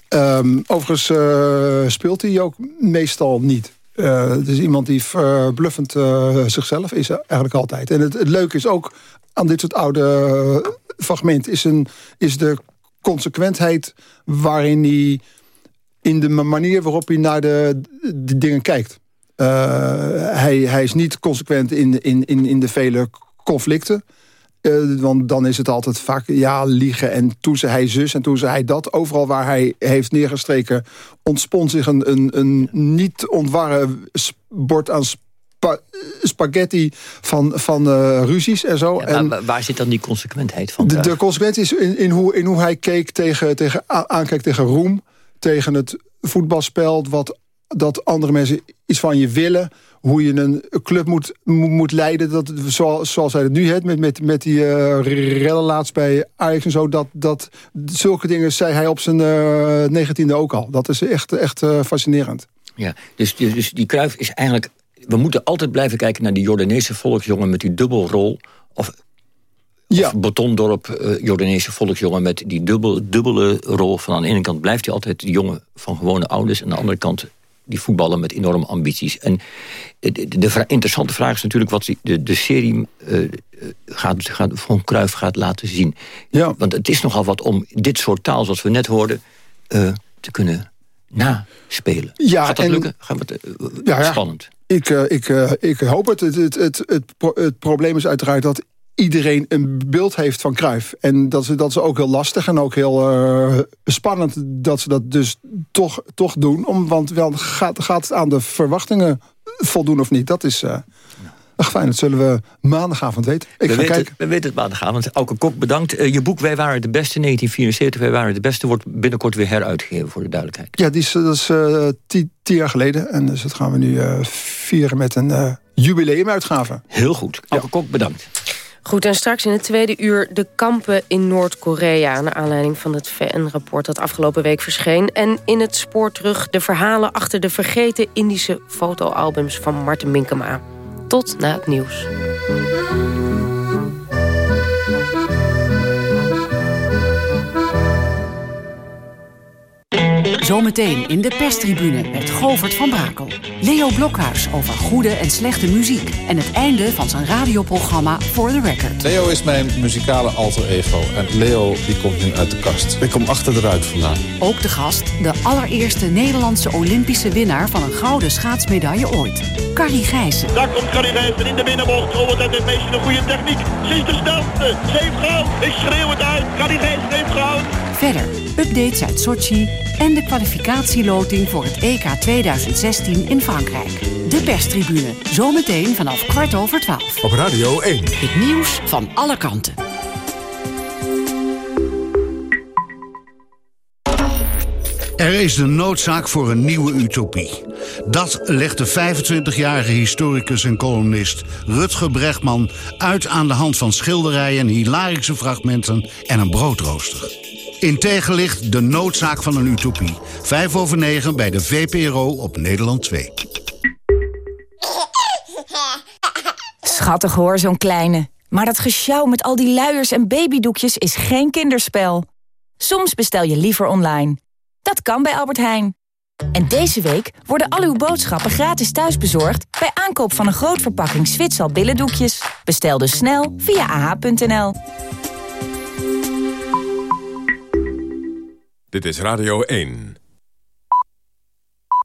um, [CLEARS THROAT] overigens uh, speelt hij ook meestal niet. Uh, het is iemand die verbluffend uh, zichzelf is eigenlijk altijd. En het, het leuke is ook aan dit soort oude fragmenten... is, een, is de consequentheid waarin hij... in de manier waarop hij naar de, dingen kijkt. Hij, hij is niet consequent in, in, in, in de vele conflicten... Uh, want dan is het altijd vaak ja, liegen en toen zei hij zus en toen zei hij dat. Overal waar hij heeft neergestreken ontspont zich een, een, een niet ontwarren bord aan spa spaghetti van, van uh, ruzies en zo. Ja, en waar zit dan die consequentheid van? De, de consequentie is in, in, hoe, in hoe hij keek tegen, tegen, aankijkt tegen roem, tegen het voetbalspel, wat dat andere mensen iets van je willen hoe je een club moet, moet leiden. Dat, zoals, zoals hij het nu heeft, met, met, met die uh, rellen laatst bij Ajax en zo. Dat, dat, zulke dingen zei hij op zijn uh, negentiende ook al. Dat is echt, echt uh, fascinerend. Ja, dus, dus die Kruif is eigenlijk... We moeten altijd blijven kijken naar die Jordaanese volksjongen met die dubbelrol. Of ja. Of Betondorp, uh, Jordaanese volksjongen met die dubbel, dubbele rol. Van aan de ene kant blijft hij altijd de jongen van gewone ouders. En aan de andere kant die voetballen met enorme ambities. En de, de, de interessante vraag is natuurlijk wat de, de serie uh, gaat, gaat, van Cruijff gaat laten zien. Ja. Want het is nogal wat om dit soort taal, zoals we net hoorden, uh, te kunnen naspelen. Ja, gaat dat en, lukken? Gaat het, ja, ja. Spannend. Ik, ik, ik hoop. Het, het, het, het, het probleem is uiteraard dat iedereen een beeld heeft van Cruijff. En dat is, dat is ook heel lastig en ook heel uh, spannend dat ze dat dus toch, toch doen. Om, want wel gaat, gaat het aan de verwachtingen voldoen of niet? Dat is... Uh, Ach, fijn, dat zullen we maandagavond weten. Ik we ga weten, kijken. We weten het maandagavond. Auke Kok, bedankt. Uh, je boek Wij waren de beste, 1974, Wij waren de beste... wordt binnenkort weer heruitgegeven, voor de duidelijkheid. Ja, die is, dat is uh, tien, tien, jaar geleden. En dus dat gaan we nu uh, vieren met een jubileumuitgave. Heel goed. Auke ja. Kok, bedankt. Goed, en straks in het tweede uur de kampen in Noord-Korea... naar aanleiding van het VN-rapport dat afgelopen week verscheen. En in het spoor terug de verhalen achter de vergeten Indische fotoalbums van Martin Minkema. Tot na het nieuws. Zometeen in de perstribune met Govert van Brakel. Leo Blokhuis over goede en slechte muziek. En het einde van zijn radioprogramma For the Record. Leo is mijn muzikale alter ego. En Leo die komt nu uit de kast. Ik kom achter de ruit vandaan. Ook de gast, de allereerste Nederlandse Olympische winnaar... van een gouden schaatsmedaille ooit. Carrie Gijssen. Daar komt Carrie Gijssen in de binnenbocht. Oh, wat heeft dit meisje een goede techniek. Ze is de snelste. Ze heeft goud. Ik schreeuw het uit. Carrie Gijssen heeft goud verder. Updates uit Sochi en de kwalificatieloting voor het EK 2016 in Frankrijk. De perstribune, zometeen vanaf kwart over twaalf. Op Radio 1. Het nieuws van alle kanten. Er is de noodzaak voor een nieuwe utopie. Dat legt de 25-jarige historicus en columnist Rutger Brechtman uit aan de hand van schilderijen, hilarische fragmenten en een broodrooster. In tegenlicht de noodzaak van een utopie. Vijf over negen bij de VPRO op Nederland 2. Schattig hoor, zo'n kleine. Maar dat gesjouw met al die luiers en babydoekjes is geen kinderspel. Soms bestel je liever online. Dat kan bij Albert Heijn. En deze week worden al uw boodschappen gratis thuisbezorgd... bij aankoop van een groot verpakking Zwitsal billendoekjes. Bestel dus snel via ah.nl. Dit is Radio 1.